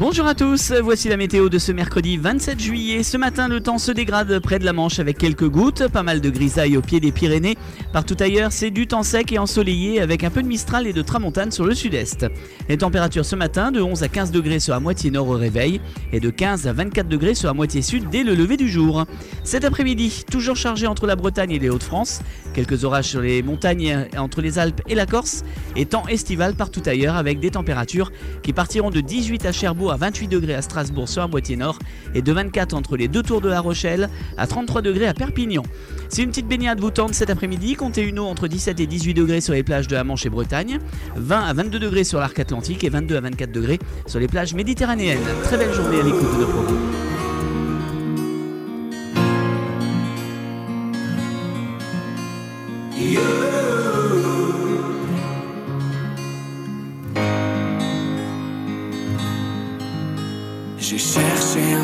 Speaker 30: Bonjour à tous, voici la météo de ce mercredi 27 juillet. Ce matin, le temps se dégrade près de la Manche avec quelques gouttes, pas mal de grisailles au pied des Pyrénées. Partout ailleurs, c'est du temps sec et ensoleillé avec un peu de mistral et de tramontane sur le sud-est. Les températures ce matin de 11 à 15 degrés sur la moitié nord au réveil et de 15 à 24 degrés sur la moitié sud dès le lever du jour. Cet après-midi, toujours chargé entre la Bretagne et les Hauts-de-France, quelques orages sur les montagnes entre les Alpes et la Corse et temps estival partout ailleurs avec des températures qui partiront de 18 à Cherbourg à 28 degrés à Strasbourg sur la moitié nord et de 24 entre les deux tours de La Rochelle à 33 degrés à Perpignan. Si une petite baignade vous tente cet après-midi, comptez une eau entre 17 et 18 degrés sur les plages de la Manche et Bretagne, 20 à 22 degrés sur l'arc atlantique et 22 à 24 degrés sur les plages méditerranéennes. Très belle journée à l'écoute de nos programmes.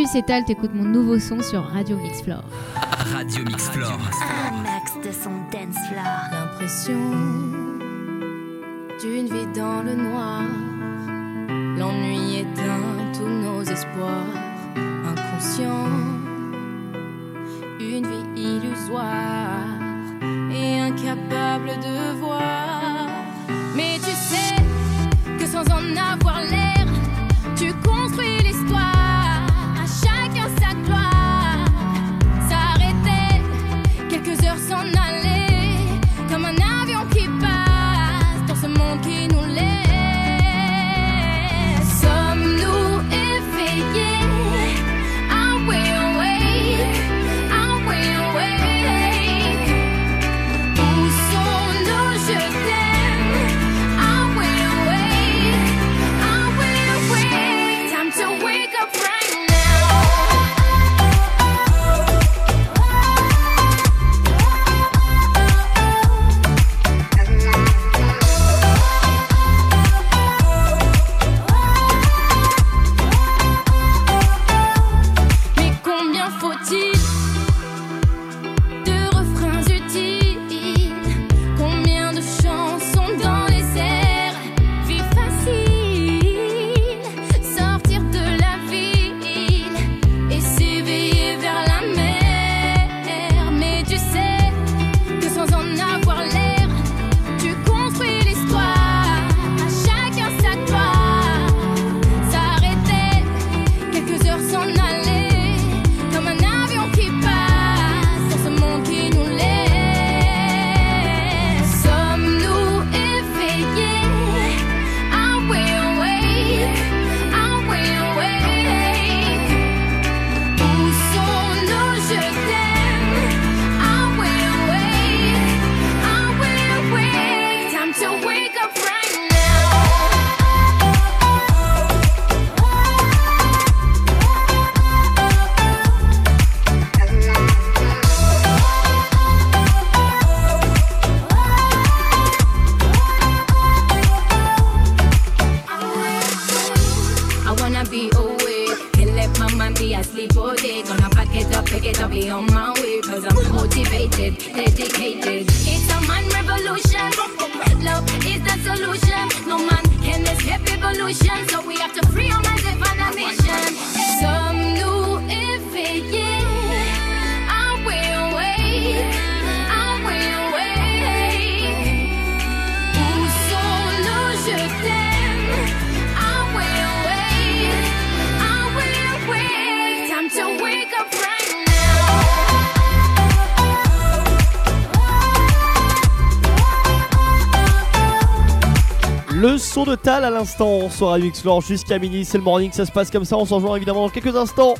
Speaker 31: Salut, c'est Tal, t'écoutes mon nouveau son sur Radio Mixflore.
Speaker 16: Radio Mixflore.
Speaker 2: Un max de son dance floor.
Speaker 17: L'impression d'une vie dans le noir. L'ennui éteint tous nos espoirs. Inconscient, à
Speaker 3: l'instant sur Radio Mixflore jusqu'à midi, c'est le morning, ça se passe comme ça, on s'en rejoint évidemment dans quelques instants.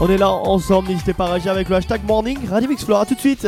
Speaker 3: On est là ensemble, n'hésitez pas à réagir avec le hashtag morning, Radio Mixflore, à tout de suite.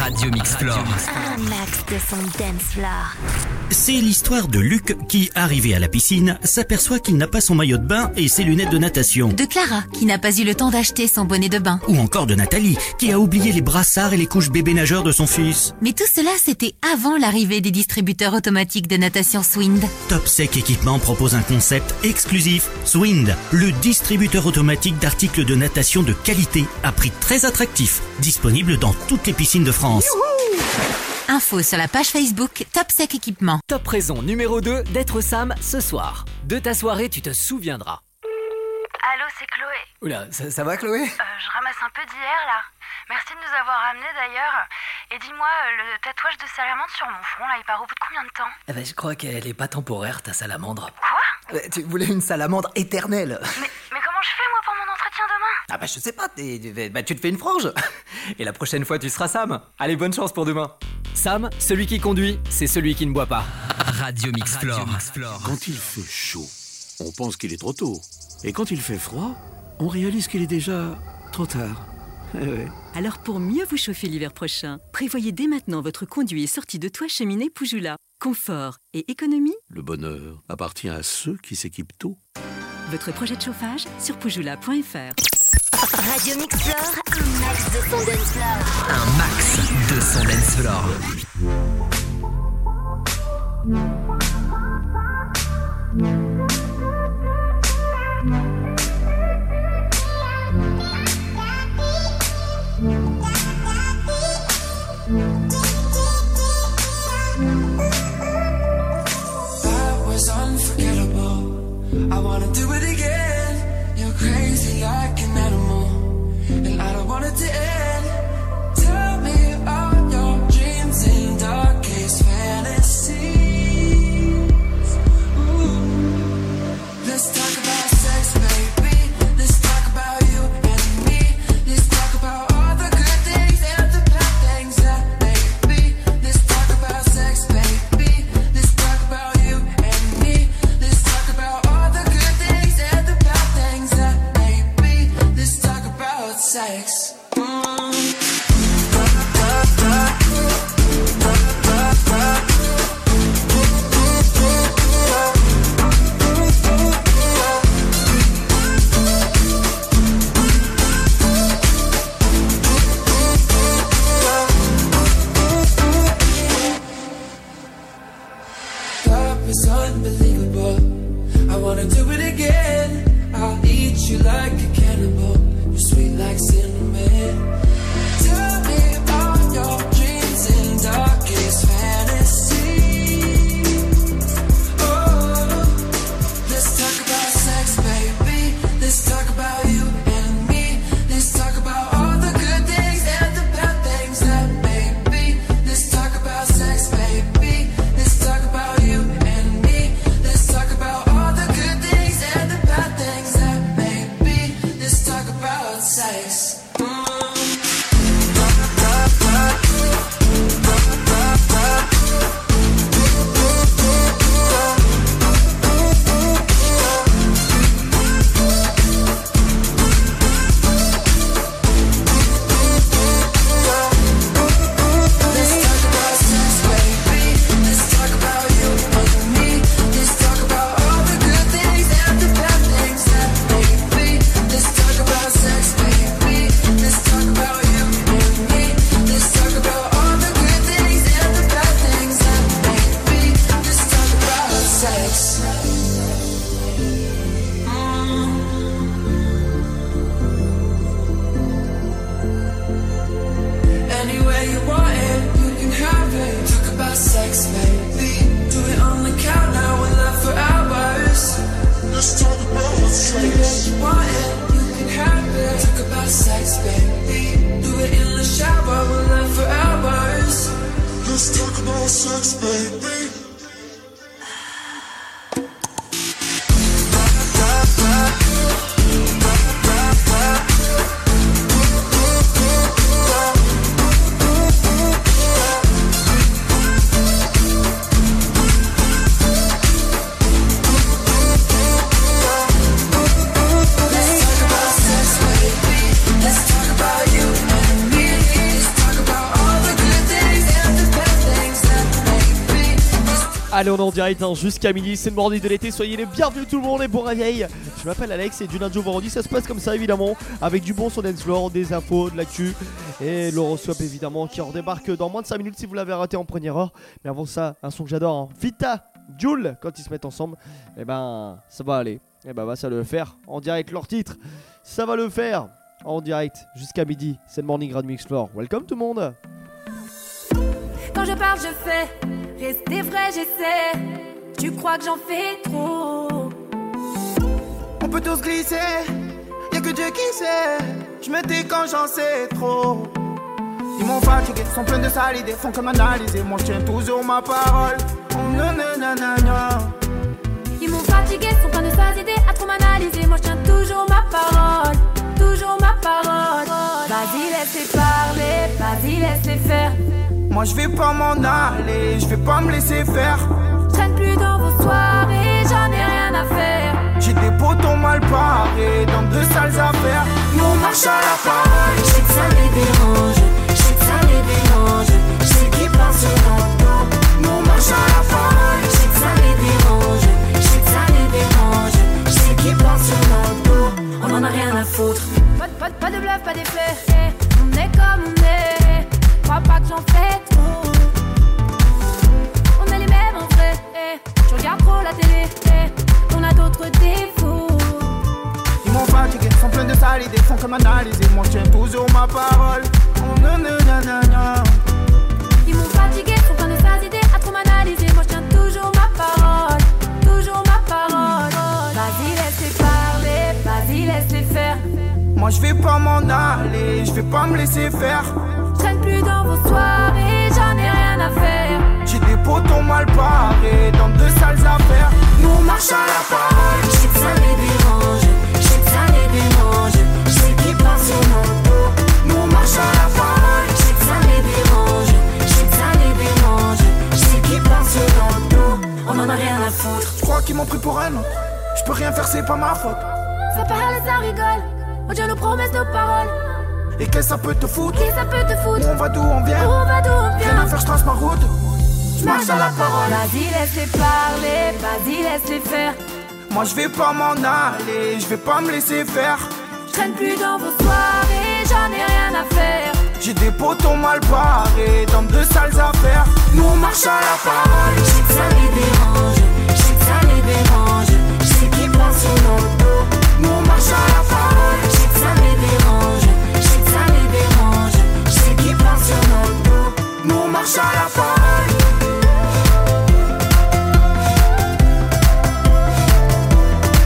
Speaker 16: Radio Mixflore.
Speaker 2: Un max de son dance floor.
Speaker 7: C'est l'histoire de Luc qui, arrivé à la piscine, s'aperçoit qu'il n'a pas son maillot de bain et ses lunettes de natation.
Speaker 8: De Clara, qui n'a pas eu le temps d'acheter son bonnet de bain.
Speaker 7: Ou encore de Nathalie, qui a oublié les brassards et les couches bébé nageurs de son fils.
Speaker 8: Mais tout cela, c'était avant l'arrivée des distributeurs automatiques de natation Swind.
Speaker 7: Top Sec Équipement propose un concept exclusif, Swind, le distributeur automatique d'articles de natation de qualité à prix très attractif, disponible dans toutes les piscines de France.
Speaker 8: Info sur la page Facebook Top Sec Équipement.
Speaker 9: Top raison numéro 2 d'être Sam ce soir. De ta soirée, tu te souviendras.
Speaker 32: Allô, c'est Chloé.
Speaker 9: Oula, ça, ça va Chloé?
Speaker 32: Euh, je ramasse un peu d'hier là. Merci de nous avoir amenés d'ailleurs. Et dis-moi, euh, le tatouage de salamandre sur mon front là, il part au bout de combien de temps
Speaker 9: Eh ben, Je crois qu'elle est pas temporaire, ta salamandre.
Speaker 32: Quoi
Speaker 9: Euh, Tu voulais une salamandre éternelle
Speaker 32: Mais comment je fais moi pour mon entretien demain
Speaker 9: Ah bah je sais pas, t'es- bah, tu te fais une frange [LAUGHS] Et la prochaine fois tu seras Sam Allez, bonne chance pour demain Sam, celui qui conduit, c'est celui qui ne boit pas.
Speaker 16: Radio Mixflore.
Speaker 11: Quand il fait chaud, on pense qu'il est trop tôt. Et quand il fait froid, on réalise qu'il est déjà trop tard. [LAUGHS] Ouais.
Speaker 33: Alors pour mieux vous chauffer l'hiver prochain, prévoyez dès maintenant votre conduit et sortie de toit cheminée Poujoula. Confort et économie,
Speaker 11: Le bonheur appartient à ceux qui s'équipent tôt.
Speaker 33: votre projet de chauffage sur poujoula.fr.
Speaker 2: Radio Mixflore, un max de son dance.
Speaker 16: Un max de son dance
Speaker 34: sex. Unbelievable. I wanna do it again. I'll eat you like a cannibal. Sweet like cinnamon. On
Speaker 3: est en direct hein, jusqu'à midi, c'est le morning de l'été, soyez les bienvenus tout le monde et bon réveil. Je m'appelle Alex et du lundi au vendredi, ça se passe comme ça évidemment, avec du bon son dance floor, des infos, de l'actu et l'horoscope évidemment qui redébarque dans moins de 5 minutes si vous l'avez raté en première heure. Mais avant ça, un son que j'adore, hein. Vita, Jules, quand ils se mettent ensemble, et ben ça va aller. Et ben va ça le faire en direct leur titre, ça va le faire en direct jusqu'à midi, c'est le morning Radio Mix Floor. Welcome tout le monde.
Speaker 17: Quand je parle, je fais. Rester vrai, j'essaie. Tu crois que j'en fais trop?
Speaker 14: On peut tous glisser, y'a que Dieu qui sait. Je me tais quand j'en sais trop. Ils m'ont fatigué, sont pleins de sales idées, font que m'analyser. Moi je tiens toujours ma parole. Oh, nanana.
Speaker 17: Ils m'ont fatigué, sont plein de sales idées à trop m'analyser. Moi je tiens toujours ma parole, toujours ma parole. Vas-y, laisse-les parler, vas-y, laisse-les faire.
Speaker 14: Moi je vais pas m'en aller, je vais pas me laisser faire.
Speaker 17: Je traîne plus dans vos soirées, j'en ai rien à faire.
Speaker 14: J'ai des potons mal parés dans de sales affaires. Nous on marche à la parole.
Speaker 17: Je sais que ça les dérange, je sais que ça les dérange. Je sais qu'ils pensent sur.
Speaker 14: Nous on marche à la parole.
Speaker 17: Je sais que ça les dérange, je sais que ça les dérange. Je sais qu'ils pensent sur. On en a rien à foutre. Pas, de- pas, de- pas de bluff, pas d'effet. On est comme on est pas que j'en fais trop. On est les mêmes en vrai. Eh, je regarde trop la télé. Eh, on a d'autres défauts.
Speaker 14: Ils m'ont fatigué, sont pleins de salides, font que m'analyser. Moi, je tiens toujours ma parole. Oh, ils
Speaker 17: m'ont fatigué, sont pleins de sales idées, à trop m'analyser. Moi, je tiens toujours ma parole. Toujours ma parole.
Speaker 14: Vas-y, laisse-les parler. Vas-y, laisse-les faire. Moi, je vais
Speaker 17: pas m'en aller, je vais pas me laisser faire.
Speaker 14: Je traîne plus dans vos soirées, j'en ai rien à faire.
Speaker 17: J'ai des potons mal barrés dans de sales affaires. Nous on marche à la parole.
Speaker 14: Je sais que ça les dérange, je sais que ça les dérange. Je sais qu'ils parlent sur mon dos.
Speaker 17: Nous on marche à la parole.
Speaker 14: Je sais que ça les dérange, je sais que ça les dérange. Je sais qu'ils sur notre dos. On en a rien à foutre.
Speaker 17: Je crois qu'ils m'ont pris pour un autre. Je peux rien faire, c'est pas ma faute.
Speaker 14: Ça parle, ça rigole. On tient nos promesses, nos paroles.
Speaker 17: Et qu'est-ce que ça peut te foutre
Speaker 14: Qui ça peut te foutre
Speaker 17: on va d'où on vient
Speaker 14: Où on va d'où on
Speaker 17: Rien à faire, je trace ma route. Je marche à la parole.
Speaker 14: Vas-y, laisse-les parler, vas-y, laisse-les faire.
Speaker 17: Moi je vais pas m'en aller, je vais pas me laisser faire.
Speaker 14: Je traîne plus dans vos soirées, j'en ai rien à faire.
Speaker 17: J'ai des potons mal barrés dans de sales affaires. Nous on marche à la parole.
Speaker 14: Je sais que ça les dérange, je sais que ça les dérange. Je sais qu'ils parlent sur notre dos.
Speaker 17: Nous on marche à la parole.
Speaker 14: Je sais que ça les dérange,
Speaker 17: marche à la parole.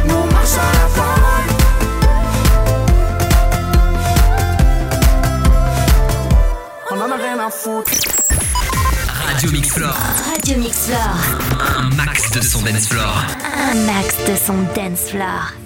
Speaker 17: Nous on marche à la parole. On en a rien à foutre.
Speaker 16: Radio Mix Floor.
Speaker 19: Radio Mix Floor.
Speaker 16: Un max de son dance floor.
Speaker 19: Un max de son dance floor.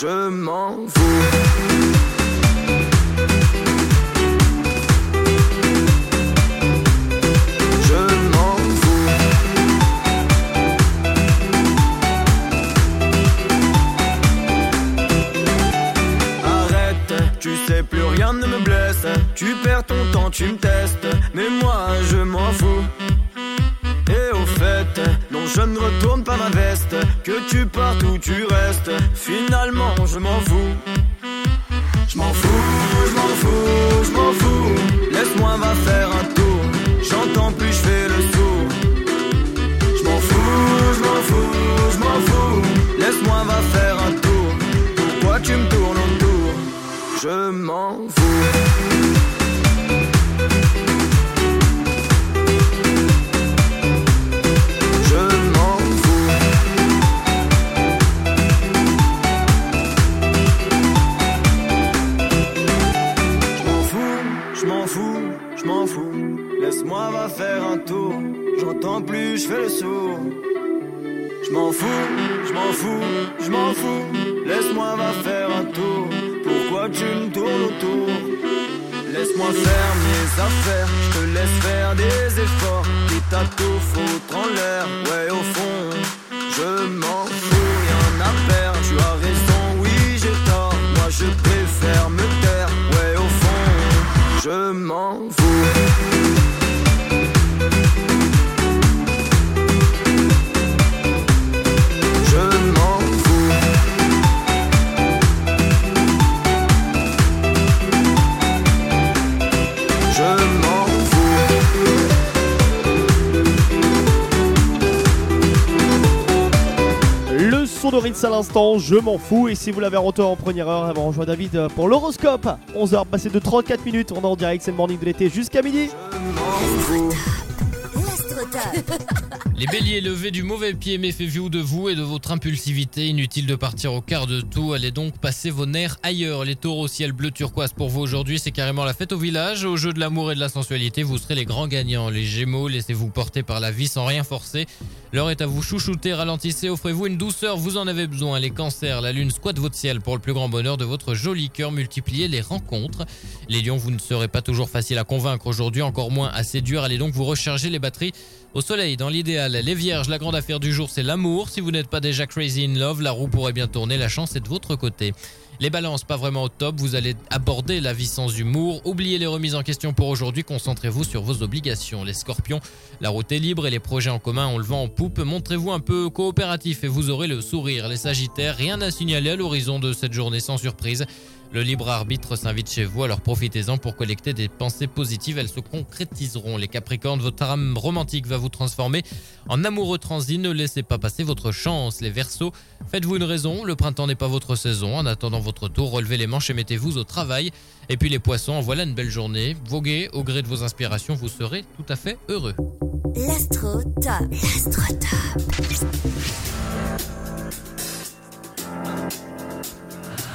Speaker 13: Je m'en fous. Arrête, tu sais plus rien ne me blesse. Tu perds ton temps, tu me testes. Mais moi je m'en fous. Retourne pas ma veste. Que tu partes ou tu restes, finalement je m'en fous. Je m'en fous, je m'en fous, je m'en fous. Laisse-moi va faire un tour. J'entends plus, je fais le sourd. Je m'en fous, je m'en fous, je m'en fous. Laisse-moi va faire un tour. Pourquoi tu me tournes autour? Je m'en fous. Je fais le sourd. Je m'en fous, je m'en fous, je m'en fous. Laisse-moi va faire un tour. Pourquoi tu me tournes autour? Laisse-moi faire mes affaires, je te laisse faire des efforts. Quitte à tout foutre en l'air, ouais au fond, je m'en
Speaker 3: De Ritz à l'instant, je m'en fous. Et si vous l'avez raté en première heure, avant rejoint David euh, pour l'horoscope. 11h passé de 34 minutes. On est en direct, c'est le morning de l'été jusqu'à midi. [LAUGHS]
Speaker 6: Les béliers, levez du mauvais pied, méfiez-vous de vous et de votre impulsivité. Inutile de partir au quart de tout. Allez donc passer vos nerfs ailleurs. Les taureaux, ciel bleu turquoise pour vous aujourd'hui, c'est carrément la fête au village. Au jeu de l'amour et de la sensualité, vous serez les grands gagnants. Les gémeaux, laissez-vous porter par la vie sans rien forcer. L'heure est à vous chouchouter, ralentissez, offrez-vous une douceur, vous en avez besoin. Les cancers, la lune squatte votre ciel pour le plus grand bonheur de votre joli cœur. Multipliez les rencontres. Les lions, vous ne serez pas toujours facile à convaincre aujourd'hui, encore moins à séduire. Allez donc vous recharger les batteries au soleil, dans l'idéal. Les vierges, la grande affaire du jour, c'est l'amour. Si vous n'êtes pas déjà crazy in love, la roue pourrait bien tourner, la chance est de votre côté. Les balances, pas vraiment au top, vous allez aborder la vie sans humour. Oubliez les remises en question pour aujourd'hui, concentrez-vous sur vos obligations. Les scorpions, la route est libre et les projets en commun, on le vend en poupe. Montrez-vous un peu coopératif et vous aurez le sourire. Les sagittaires, rien à signaler à l'horizon de cette journée sans surprise. Le libre arbitre s'invite chez vous, alors profitez-en pour collecter des pensées positives, elles se concrétiseront. Les capricornes, votre âme romantique va vous transformer en amoureux transi, ne laissez pas passer votre chance. Les versos, faites-vous une raison, le printemps n'est pas votre saison. En attendant votre tour, relevez les manches et mettez-vous au travail. Et puis les poissons, voilà une belle journée. Voguez au gré de vos inspirations, vous serez tout à fait heureux.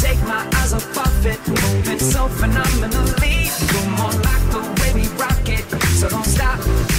Speaker 13: take my eyes off of it, moving so phenomenally. You're more like the way we rock it, so don't stop.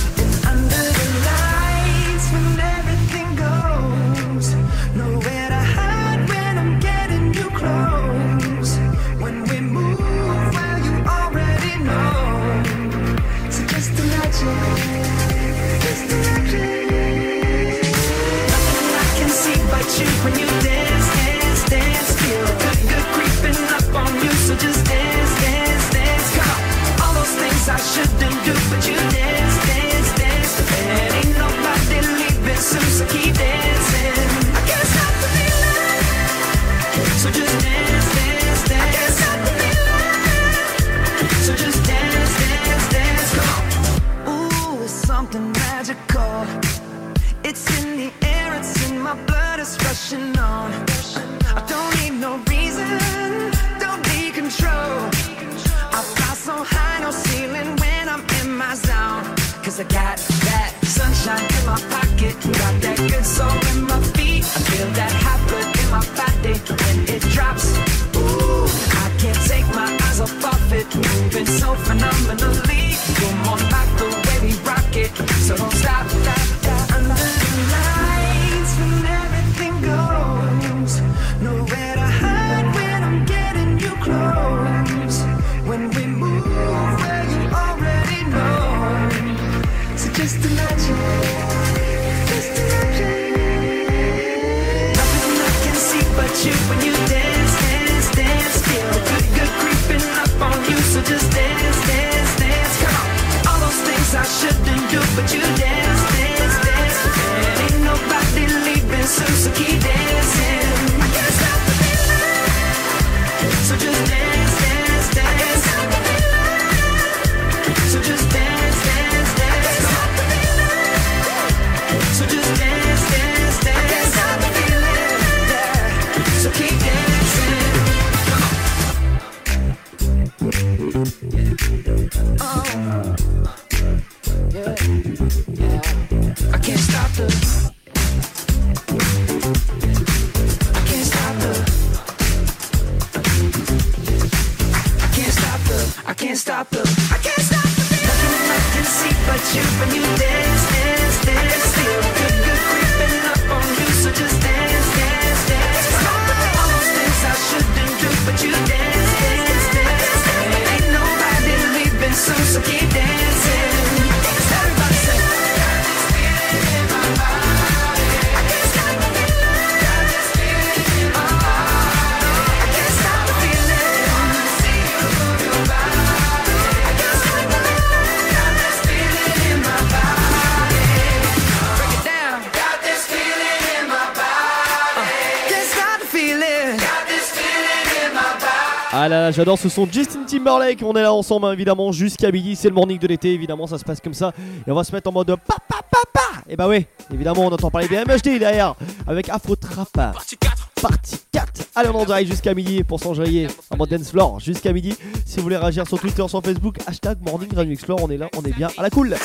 Speaker 3: Là là, j'adore ce son Justin Timberlake. On est là ensemble hein, évidemment jusqu'à midi. C'est le morning de l'été, évidemment, ça se passe comme ça. Et on va se mettre en mode papa papa. Et bah ouais, évidemment, on entend parler des MHD derrière avec Afro Trap. Partie 4. Partie 4. Allez, on en direct jusqu'à midi pour s'enjailler en mode dance floor jusqu'à midi. Si vous voulez réagir sur Twitter, sur Facebook, hashtag morning Radio Floor, on est là, on est bien à la cool.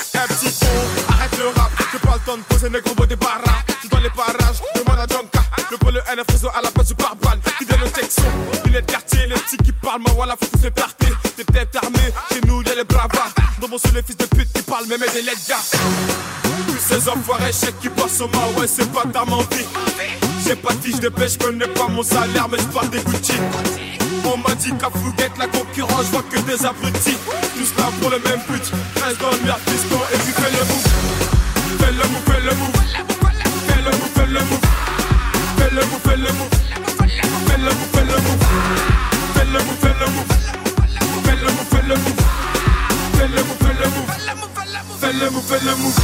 Speaker 35: Le rap, j'ai pas le temps de poser mes gros des barras. Tu dans les parages, demande à. Le pôle NF réseau à la place du pare-balles. Qui donne le texto, lunettes quartier, les petits qui parlent, moi voilà, faut tous les tarter. Des têtes armées, chez nous y'a les bravas. Dans mon les fils de pute qui parlent, même des lettres gars. Ces enfoirés chèques qui passent au ouais, c'est pas ta menti. J'ai pas de fiche de pêche, connais pas mon salaire, mais j'parle des Gucci. On m'a dit qu'à Fouguette, la concurrence, je vois que des abrutis. Tous là pour le même but, reste dans le merde fiscaux et puis fais le. Le move, fais le move. Fais le move, fais le move. Fais le move, fais le move. Fais le move, fais le move. Fais le move, fais le move. Fais le move, fais le move.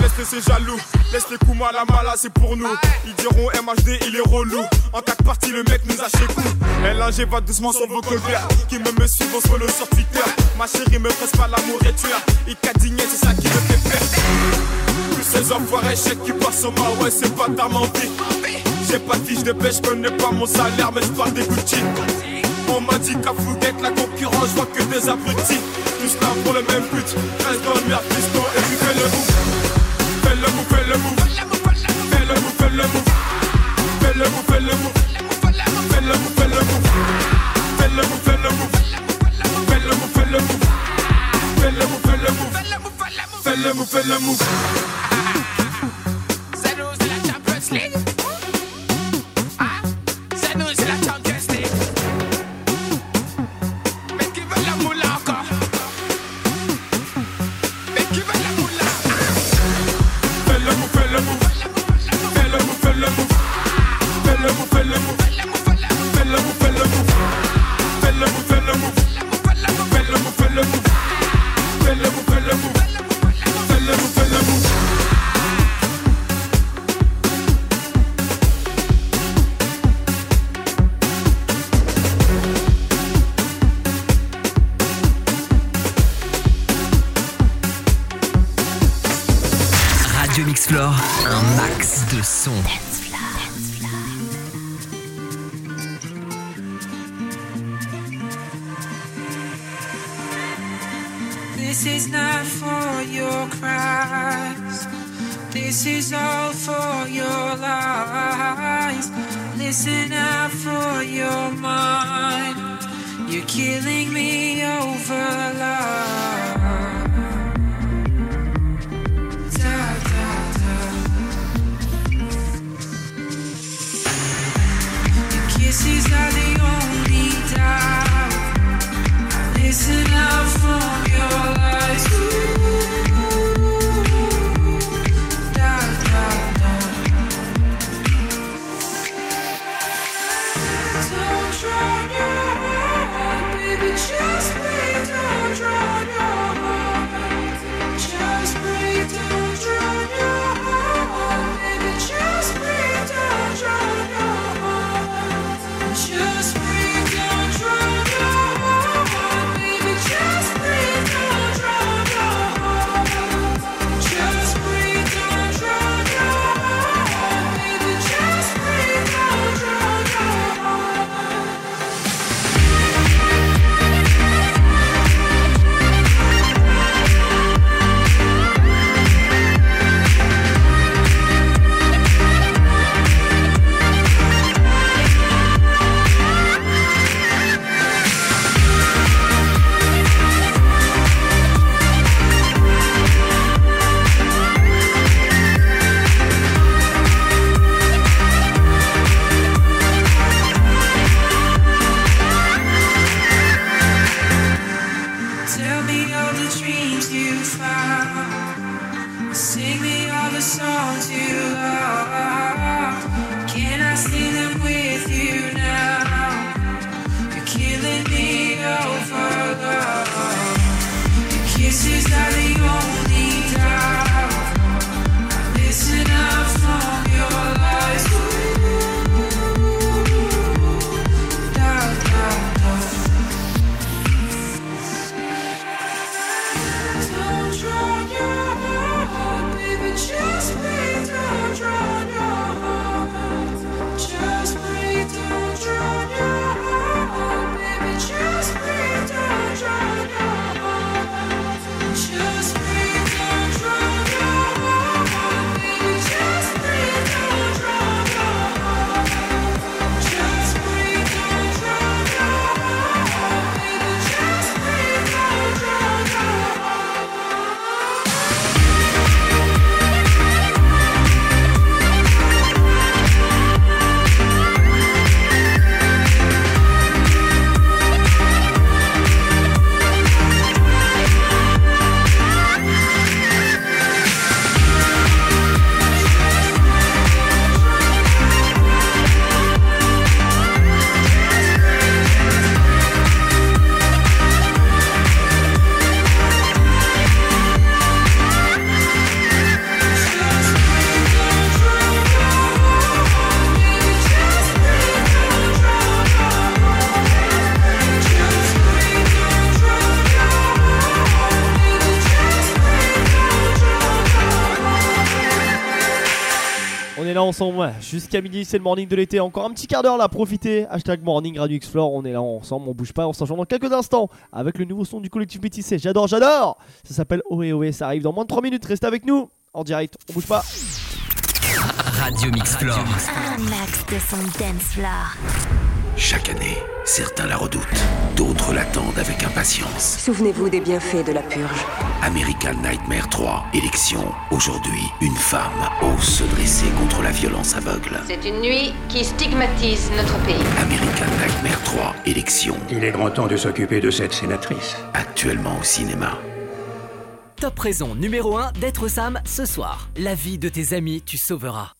Speaker 35: Laisse ces jaloux, laisse les coups mal à mala, c'est pour nous. Ils diront MHD, il est relou. En quatre parties, le mec nous a chez coup. LNG va doucement sur vos colverts. Qui me me suivent, on se follow sur Twitter. Ma chérie me presse pas l'amour et tu as. Il cadigné, c'est ça qui me fait perdre. Tous ces enfoirés chèques qui passent au mal, ouais, c'est pas ta menti. J'ai pas de fiche de pêche, connais pas mon salaire, mais je parle des Gucci. On m'a dit qu'à Fouguette, la concurrence, je vois que des abrutis. Tous là pour le même but,
Speaker 3: ensemble ouais, jusqu'à midi, c'est le morning de l'été. Encore un petit quart d'heure là, profitez. Hashtag morning Radio Explore. On est là ensemble, on bouge pas, on se rejoint dans quelques instants avec le nouveau son du collectif BTC. J'adore, j'adore. Ça s'appelle Ohé, ça arrive dans moins de 3 minutes. Restez avec nous en direct, on bouge pas.
Speaker 16: Radio Mixplore.
Speaker 2: Un max de son dance floor.
Speaker 20: Chaque année, certains la redoutent, d'autres l'attendent avec impatience.
Speaker 36: Souvenez-vous des bienfaits de la purge.
Speaker 20: American Nightmare 3, élection. Aujourd'hui, une femme ose se dresser contre la violence aveugle.
Speaker 21: C'est une nuit qui stigmatise notre pays.
Speaker 20: American Nightmare 3, élection.
Speaker 22: Il est grand temps de s'occuper de cette sénatrice.
Speaker 20: Actuellement au cinéma.
Speaker 9: Top raison numéro 1 d'être Sam ce soir. La vie de tes amis, tu sauveras.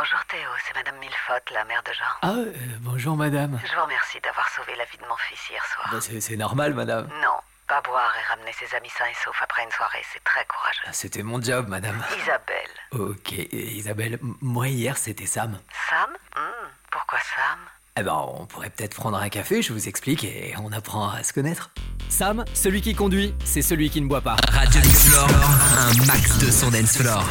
Speaker 21: Bonjour Théo, c'est Madame Millefotte, la mère de Jean.
Speaker 9: Ah, euh, bonjour madame.
Speaker 21: Je vous remercie d'avoir sauvé la vie de mon fils hier soir.
Speaker 9: Bah, c'est normal madame.
Speaker 21: Non, pas boire et ramener ses amis sains et saufs après une soirée, c'est très courageux.
Speaker 9: Ah, C'était mon job madame.
Speaker 21: Isabelle.
Speaker 9: Ok, Isabelle, moi hier c'était Sam.
Speaker 21: Sam? Hmm, Pourquoi Sam?
Speaker 9: Eh ben, on pourrait peut-être prendre un café, je vous explique et on apprend à se connaître. Sam, celui qui conduit, c'est celui qui ne boit pas.
Speaker 16: Radio Dance Floor, un max de son dance floor.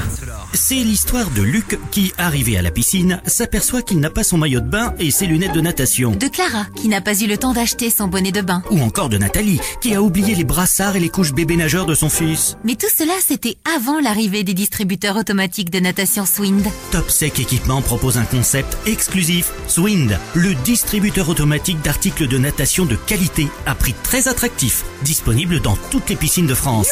Speaker 7: C'est l'histoire de Luc qui, arrivé à la piscine, s'aperçoit qu'il n'a pas son maillot de bain et ses lunettes de natation.
Speaker 8: De Clara, qui n'a pas eu le temps d'acheter son bonnet de bain.
Speaker 7: Ou encore de Nathalie, qui a oublié les brassards et les couches bébé nageurs de son fils.
Speaker 8: Mais tout cela, c'était avant l'arrivée des distributeurs automatiques de natation Swind.
Speaker 7: Top Sec Équipement propose un concept exclusif, Swind, le distributeur automatique d'articles de natation de qualité à prix très attractif, disponible dans toutes les piscines de France.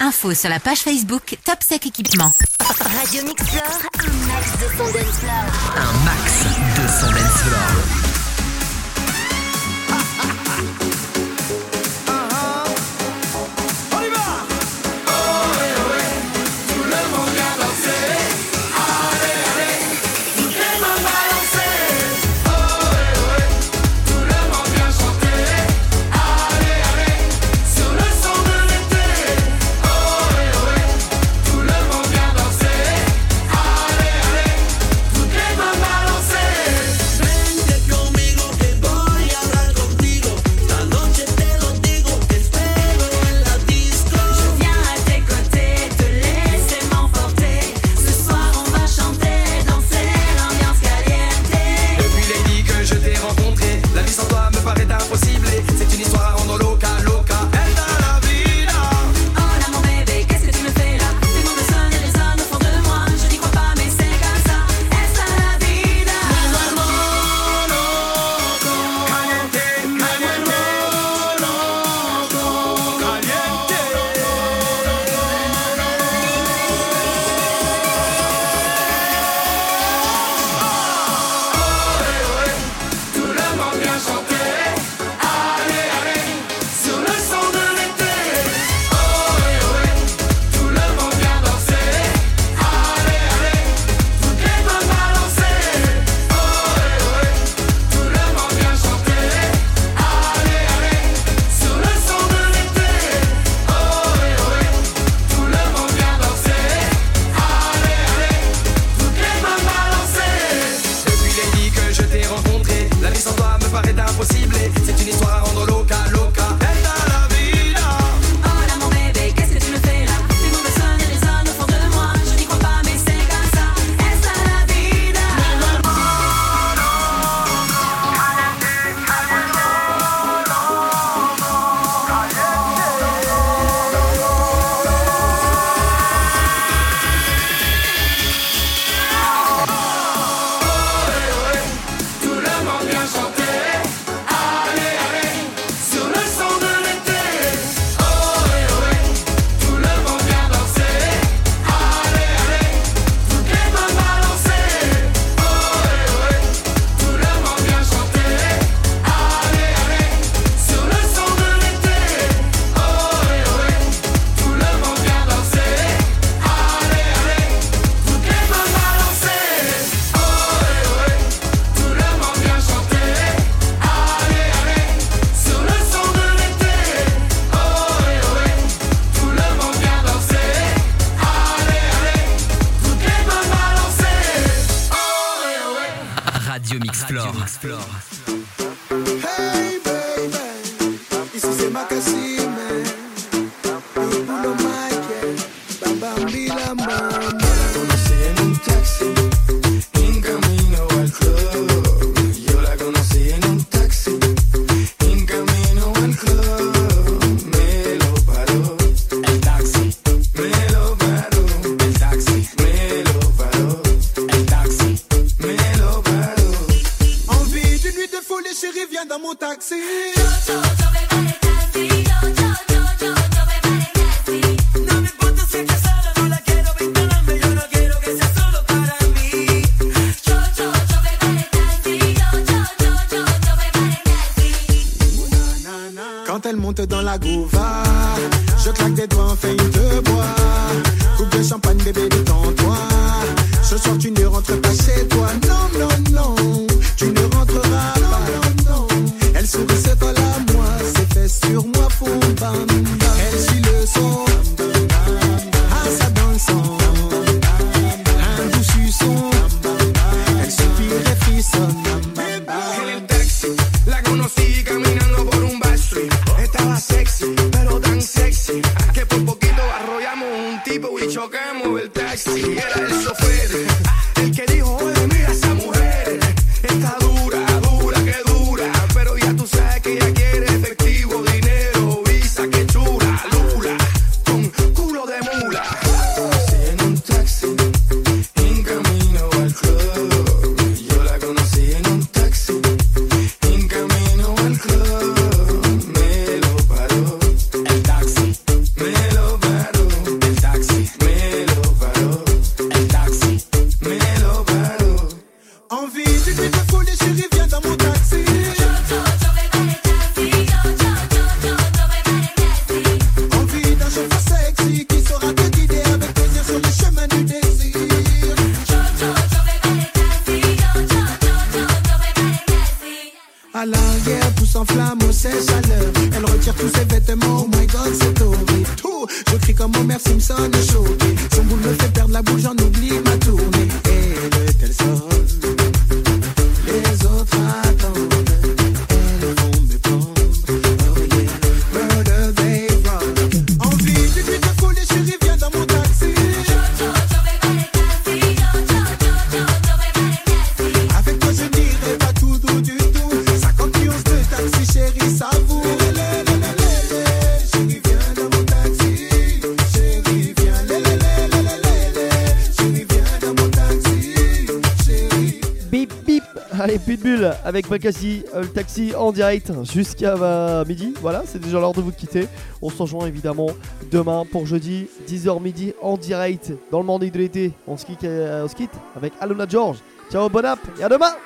Speaker 8: Info sur la page Facebook Top Sec Équipement.
Speaker 2: Radio Mixlore, un max de son.
Speaker 16: Un max de son.
Speaker 1: Euh, le taxi en direct jusqu'à bah, midi. Voilà, c'est déjà l'heure de vous quitter. On se rejoint évidemment demain pour jeudi, 10h midi en direct dans le Morning de l'été. On se euh, on avec Alona George. Ciao, bon app et à demain!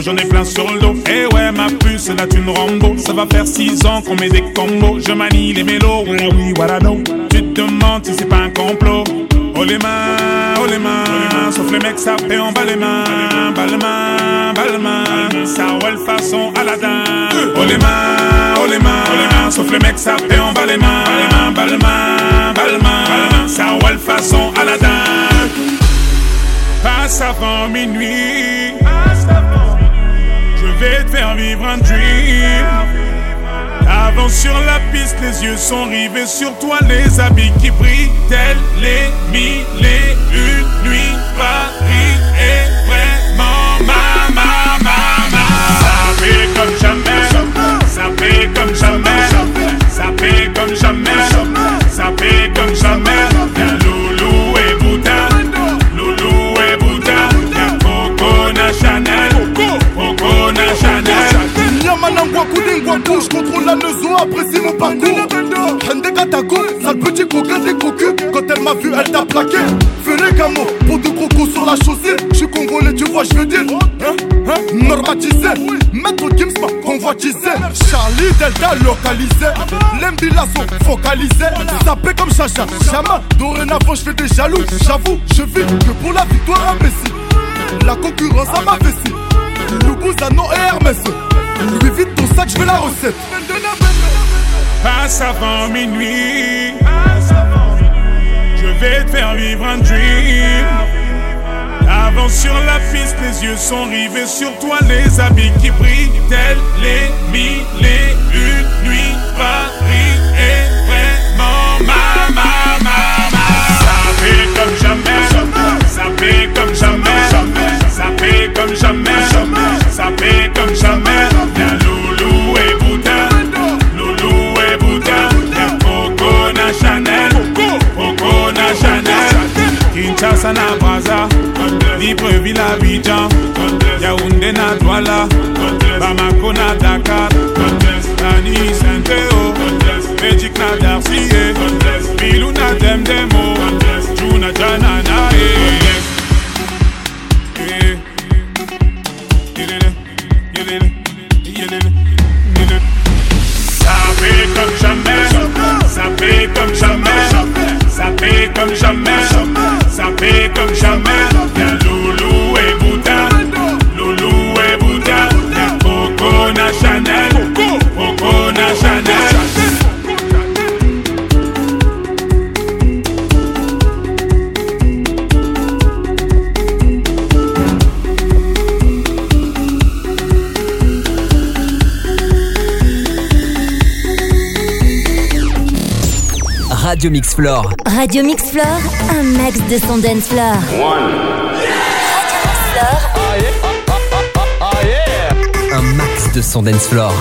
Speaker 37: J'en ai plein sur le dos. Eh ouais, ma puce, là tu me Rambo. Ça va faire six ans qu'on met des combos. Je manie les mélos, oui, oui, voilà, non. Tu te demandes si c'est pas un complot. Oh les mains, oh les mains, sauf les mecs ça fait en bas les mains, bas les mains, bas les mains, ça roule façon Aladdin. Oh les mains, oh les mains, sauf les mecs ça fait en bas les mains, bas les mains, bas les mains, ça roule façon Aladdin. Passe avant minuit, faire vivre un dream. Avance sur la piste, les yeux sont rivés sur toi, les habits qui brillent, tels les mille et une nuits. Paris est vraiment ma, ma, ma, ma. Ça fait comme jamais, ça fait comme jamais,
Speaker 38: Je contrôle la maison, apprécie mon parcours. Hende Katako, sale petit coquin des cocus. Quand elle m'a vu, elle t'a plaqué. Fais camo, pour de crocos sur la chaussée. Je suis congolais, tu vois, je veux dire. Hein, hein, normatisé. Maître Gims m'a convoitisé. Charlie Delta localisé. L'embilasso focalisé. Sapé comme Chacha, Chama. Dorénavant, je fais des jaloux. J'avoue, je vis que pour la victoire imbécile. La concurrence à ma vessie. Loubouzano et Hermès. Lui vite ton sac, je veux la recette.
Speaker 37: Passe avant minuit. Je vais te faire vivre un dream.
Speaker 39: Avant sur la piste, les yeux sont rivés sur toi, les habits qui brillent, tels les mille et une nuits. Abidjan, Yaoundé na Douala, Bamako na Floor. Radio Mix Floor, un max de son dance floor. One. Radio Mix Floor. Ah, ah, ah, un max de son dance floor.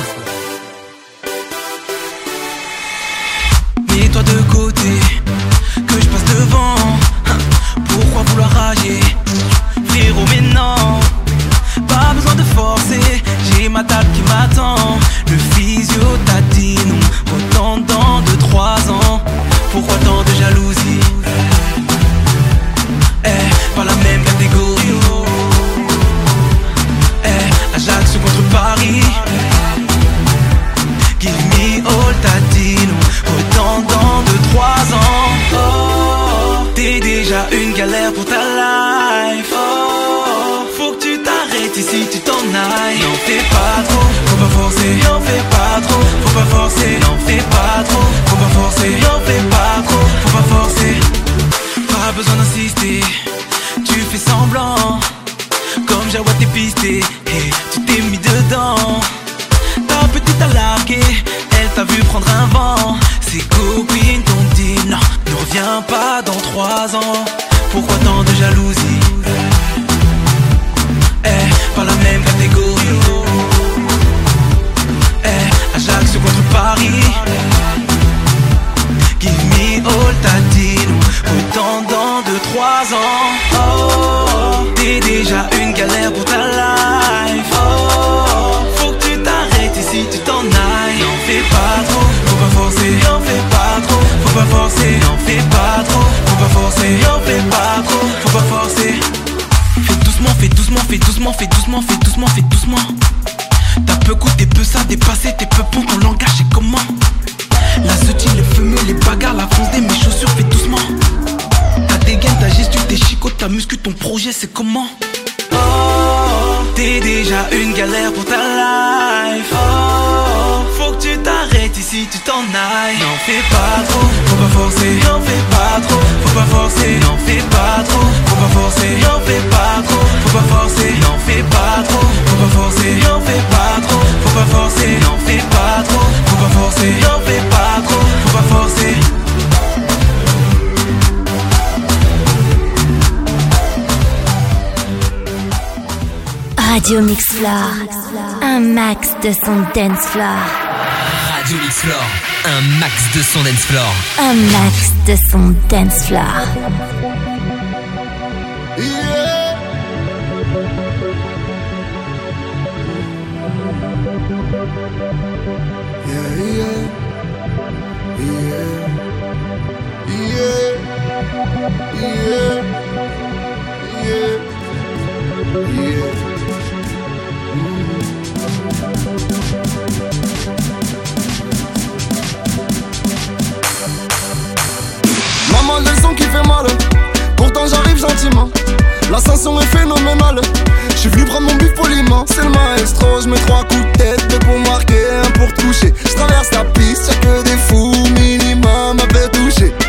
Speaker 39: Radio Mixfloor, un max de
Speaker 19: son dance floor.
Speaker 16: Radio Mix Floor, un max de son dance floor.
Speaker 19: Un max de son dance floor.
Speaker 40: sentiment. L'ascension est phénoménale. Je suis venu prendre mon but poliment, c'est le maestro. Je mets trois coups de tête, deux pour marquer, un pour toucher. Je traverse la piste, y'a que des fous, minimum à fait.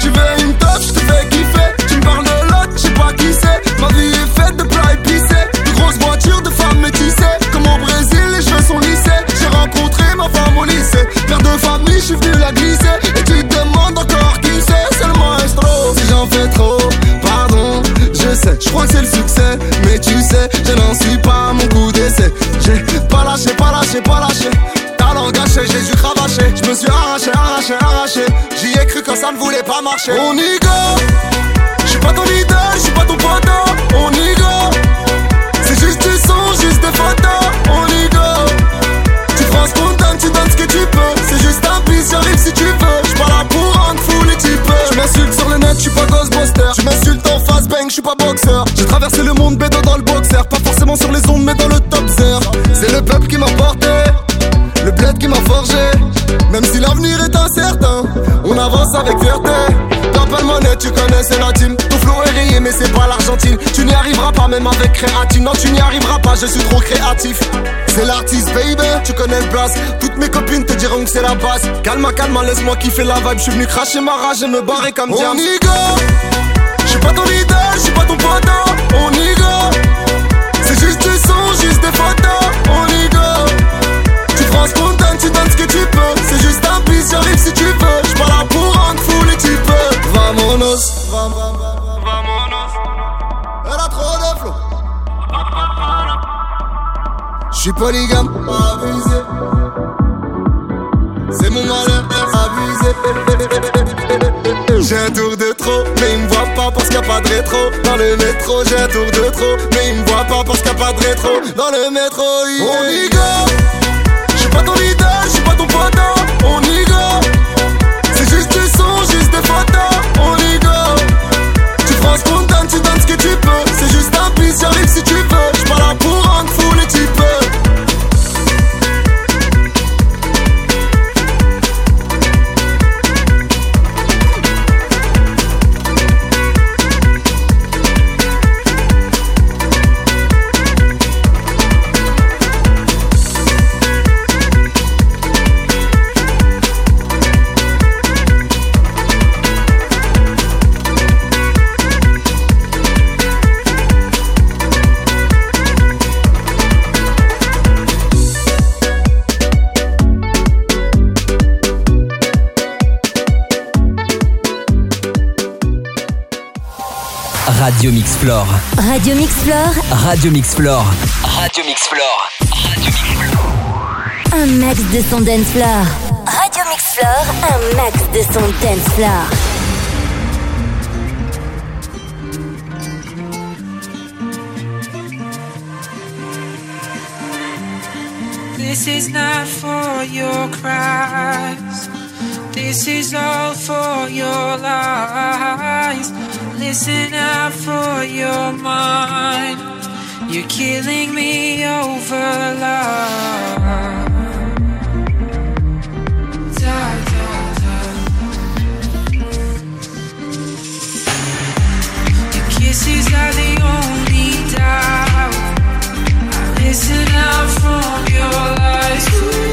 Speaker 40: Tu veux une top, je te fais kiffer. Tu me parles de l'autre, je sais pas qui
Speaker 16: c'est. Ma vie est faite de
Speaker 19: plats épicés, de grosses voitures, de
Speaker 16: femmes métissées. Comme au Brésil, les
Speaker 41: cheveux sont lissés. J'ai rencontré ma femme au lycée. Père de famille, je suis venu la glisser. je crois que c'est le succès. Mais tu sais, je n'en suis pas à mon coup d'essai. J'ai pas lâché, pas lâché, pas lâché. Talent gâché, j'ai dû cravacher. Je me suis arraché, arraché, arraché. J'y ai cru quand
Speaker 40: ça ne voulait pas marcher. On y go, je suis pas ton leader, je suis pas ton poteau, On y go, c'est juste du son, juste des photos. On y go, tu prends ce qu'on donne, tu donnes ce que tu peux. C'est juste un bis, j'arrive si tu veux. Je là pour rendre fou les types. Je m'insulte sur le net, je suis pas gosse traversé le monde, bédo dans le boxer. Pas forcément sur les ondes, mais dans le top zero. C'est le peuple qui m'a porté, le bled qui m'a forgé. Même si l'avenir est incertain, on avance avec fierté. T'appelles monnaie, tu connais, c'est la team. Tout flow est rayé, mais c'est pas l'Argentine. Tu n'y arriveras pas, même avec créatine. Non, tu n'y arriveras pas, je suis trop créatif. C'est l'artiste, baby, tu connais le place. Toutes mes copines te diront que c'est la base. Calme, calme, laisse-moi kiffer la vibe. Je suis venu cracher ma rage et me barrer comme Diam. On y go, je suis pas ton idole, je suis pas ton poteau. On y go, c'est juste du son, juste des photos. On y go. Tu te rends spontané, tu donnes ce que tu peux. C'est juste un bis, j'arrive si tu veux. Pas là pour rendre fou les types. Vamonos, vam, vam, vam, vamonos. Elle a trop de flow. J'suis polygame, abusé. C'est mon malheur, abusé. J'ai un tour de trop, mais il me voit pas parce qu'il y a pas de rétro. Dans le métro, j'ai un tour de trop, mais il me voit pas parce qu'il y a pas de rétro. Dans le métro, yeah. on y go.
Speaker 16: Radio Mix Floor.
Speaker 19: Radio Mix Floor,
Speaker 16: Radio Mix Floor. Radio Mix Floor.
Speaker 19: un max de son dance floor. Radio Mix Floor, un max de son dance floor.
Speaker 42: This is not for your cries. This is all for your lies. Listen out for your mind. You're killing me over love. Kisses are the only doubt. I listen out from your lies. Ooh,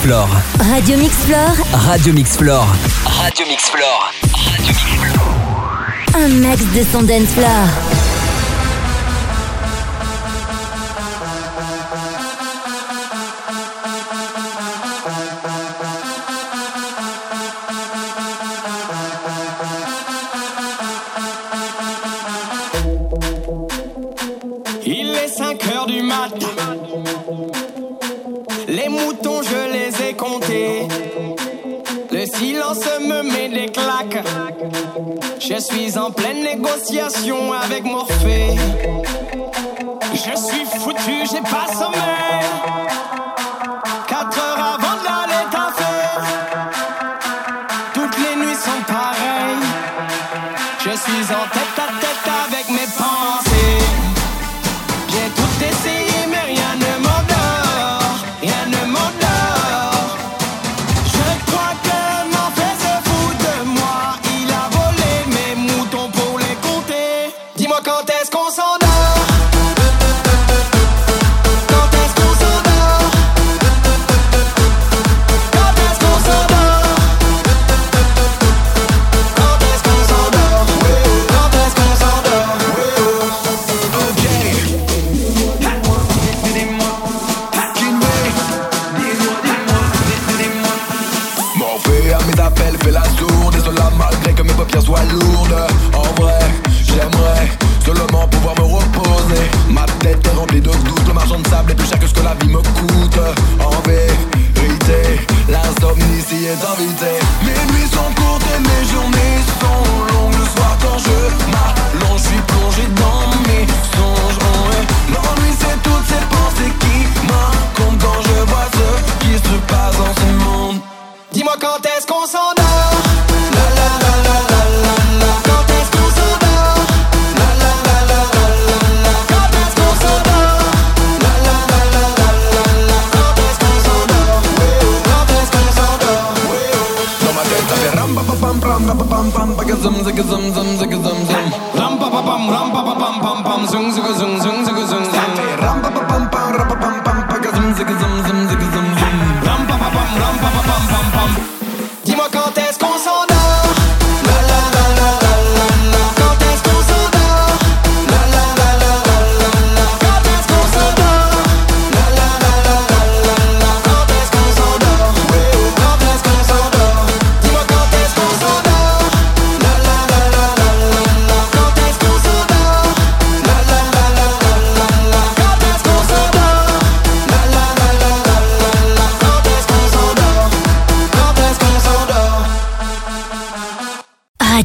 Speaker 42: Mixflore.
Speaker 16: Radio Mixflore.
Speaker 43: Radio Mixflore.
Speaker 16: Radio Mixflore. Radio Mixflore.
Speaker 43: Un max de son dance floor.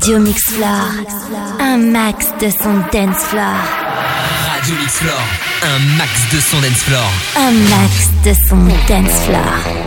Speaker 43: Radio Mix Floor, un max de son dance floor.
Speaker 16: Radio Mix Floor, un max de son dance floor.
Speaker 43: Un max de son dance floor.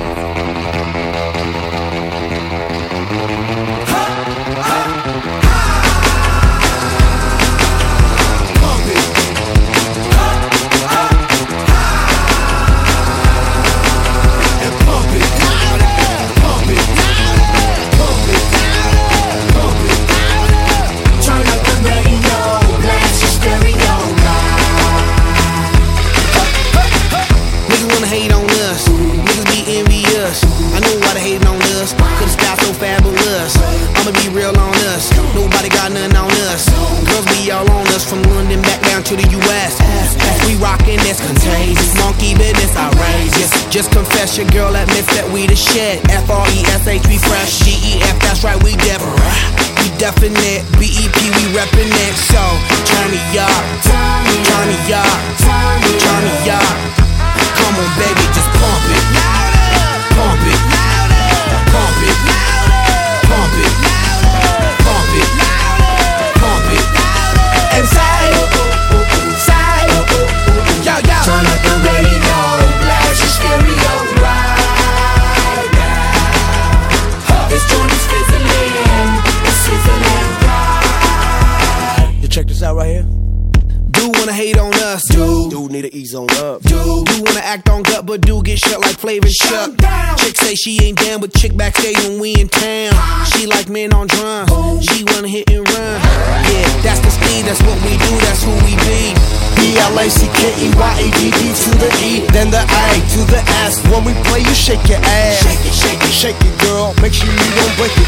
Speaker 44: Say she ain't down with chick backstage when we in town. She like men on drum. She wanna hit and run. Yeah, that's the speed. That's what we do. That's who we be. B L A C K E Y A D D to the E, then the A to the S. When we play, you shake your ass. Shake it, shake it, shake it, girl. Make sure you don't break it.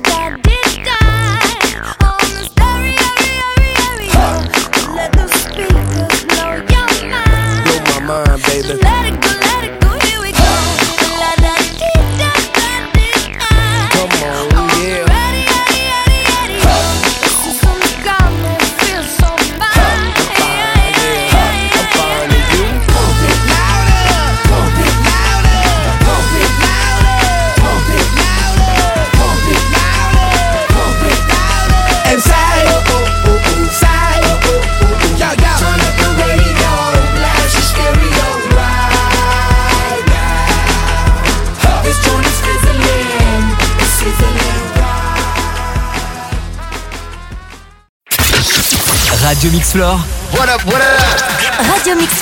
Speaker 44: Radio Mix Floor. What
Speaker 16: up, what up
Speaker 2: Radio Mix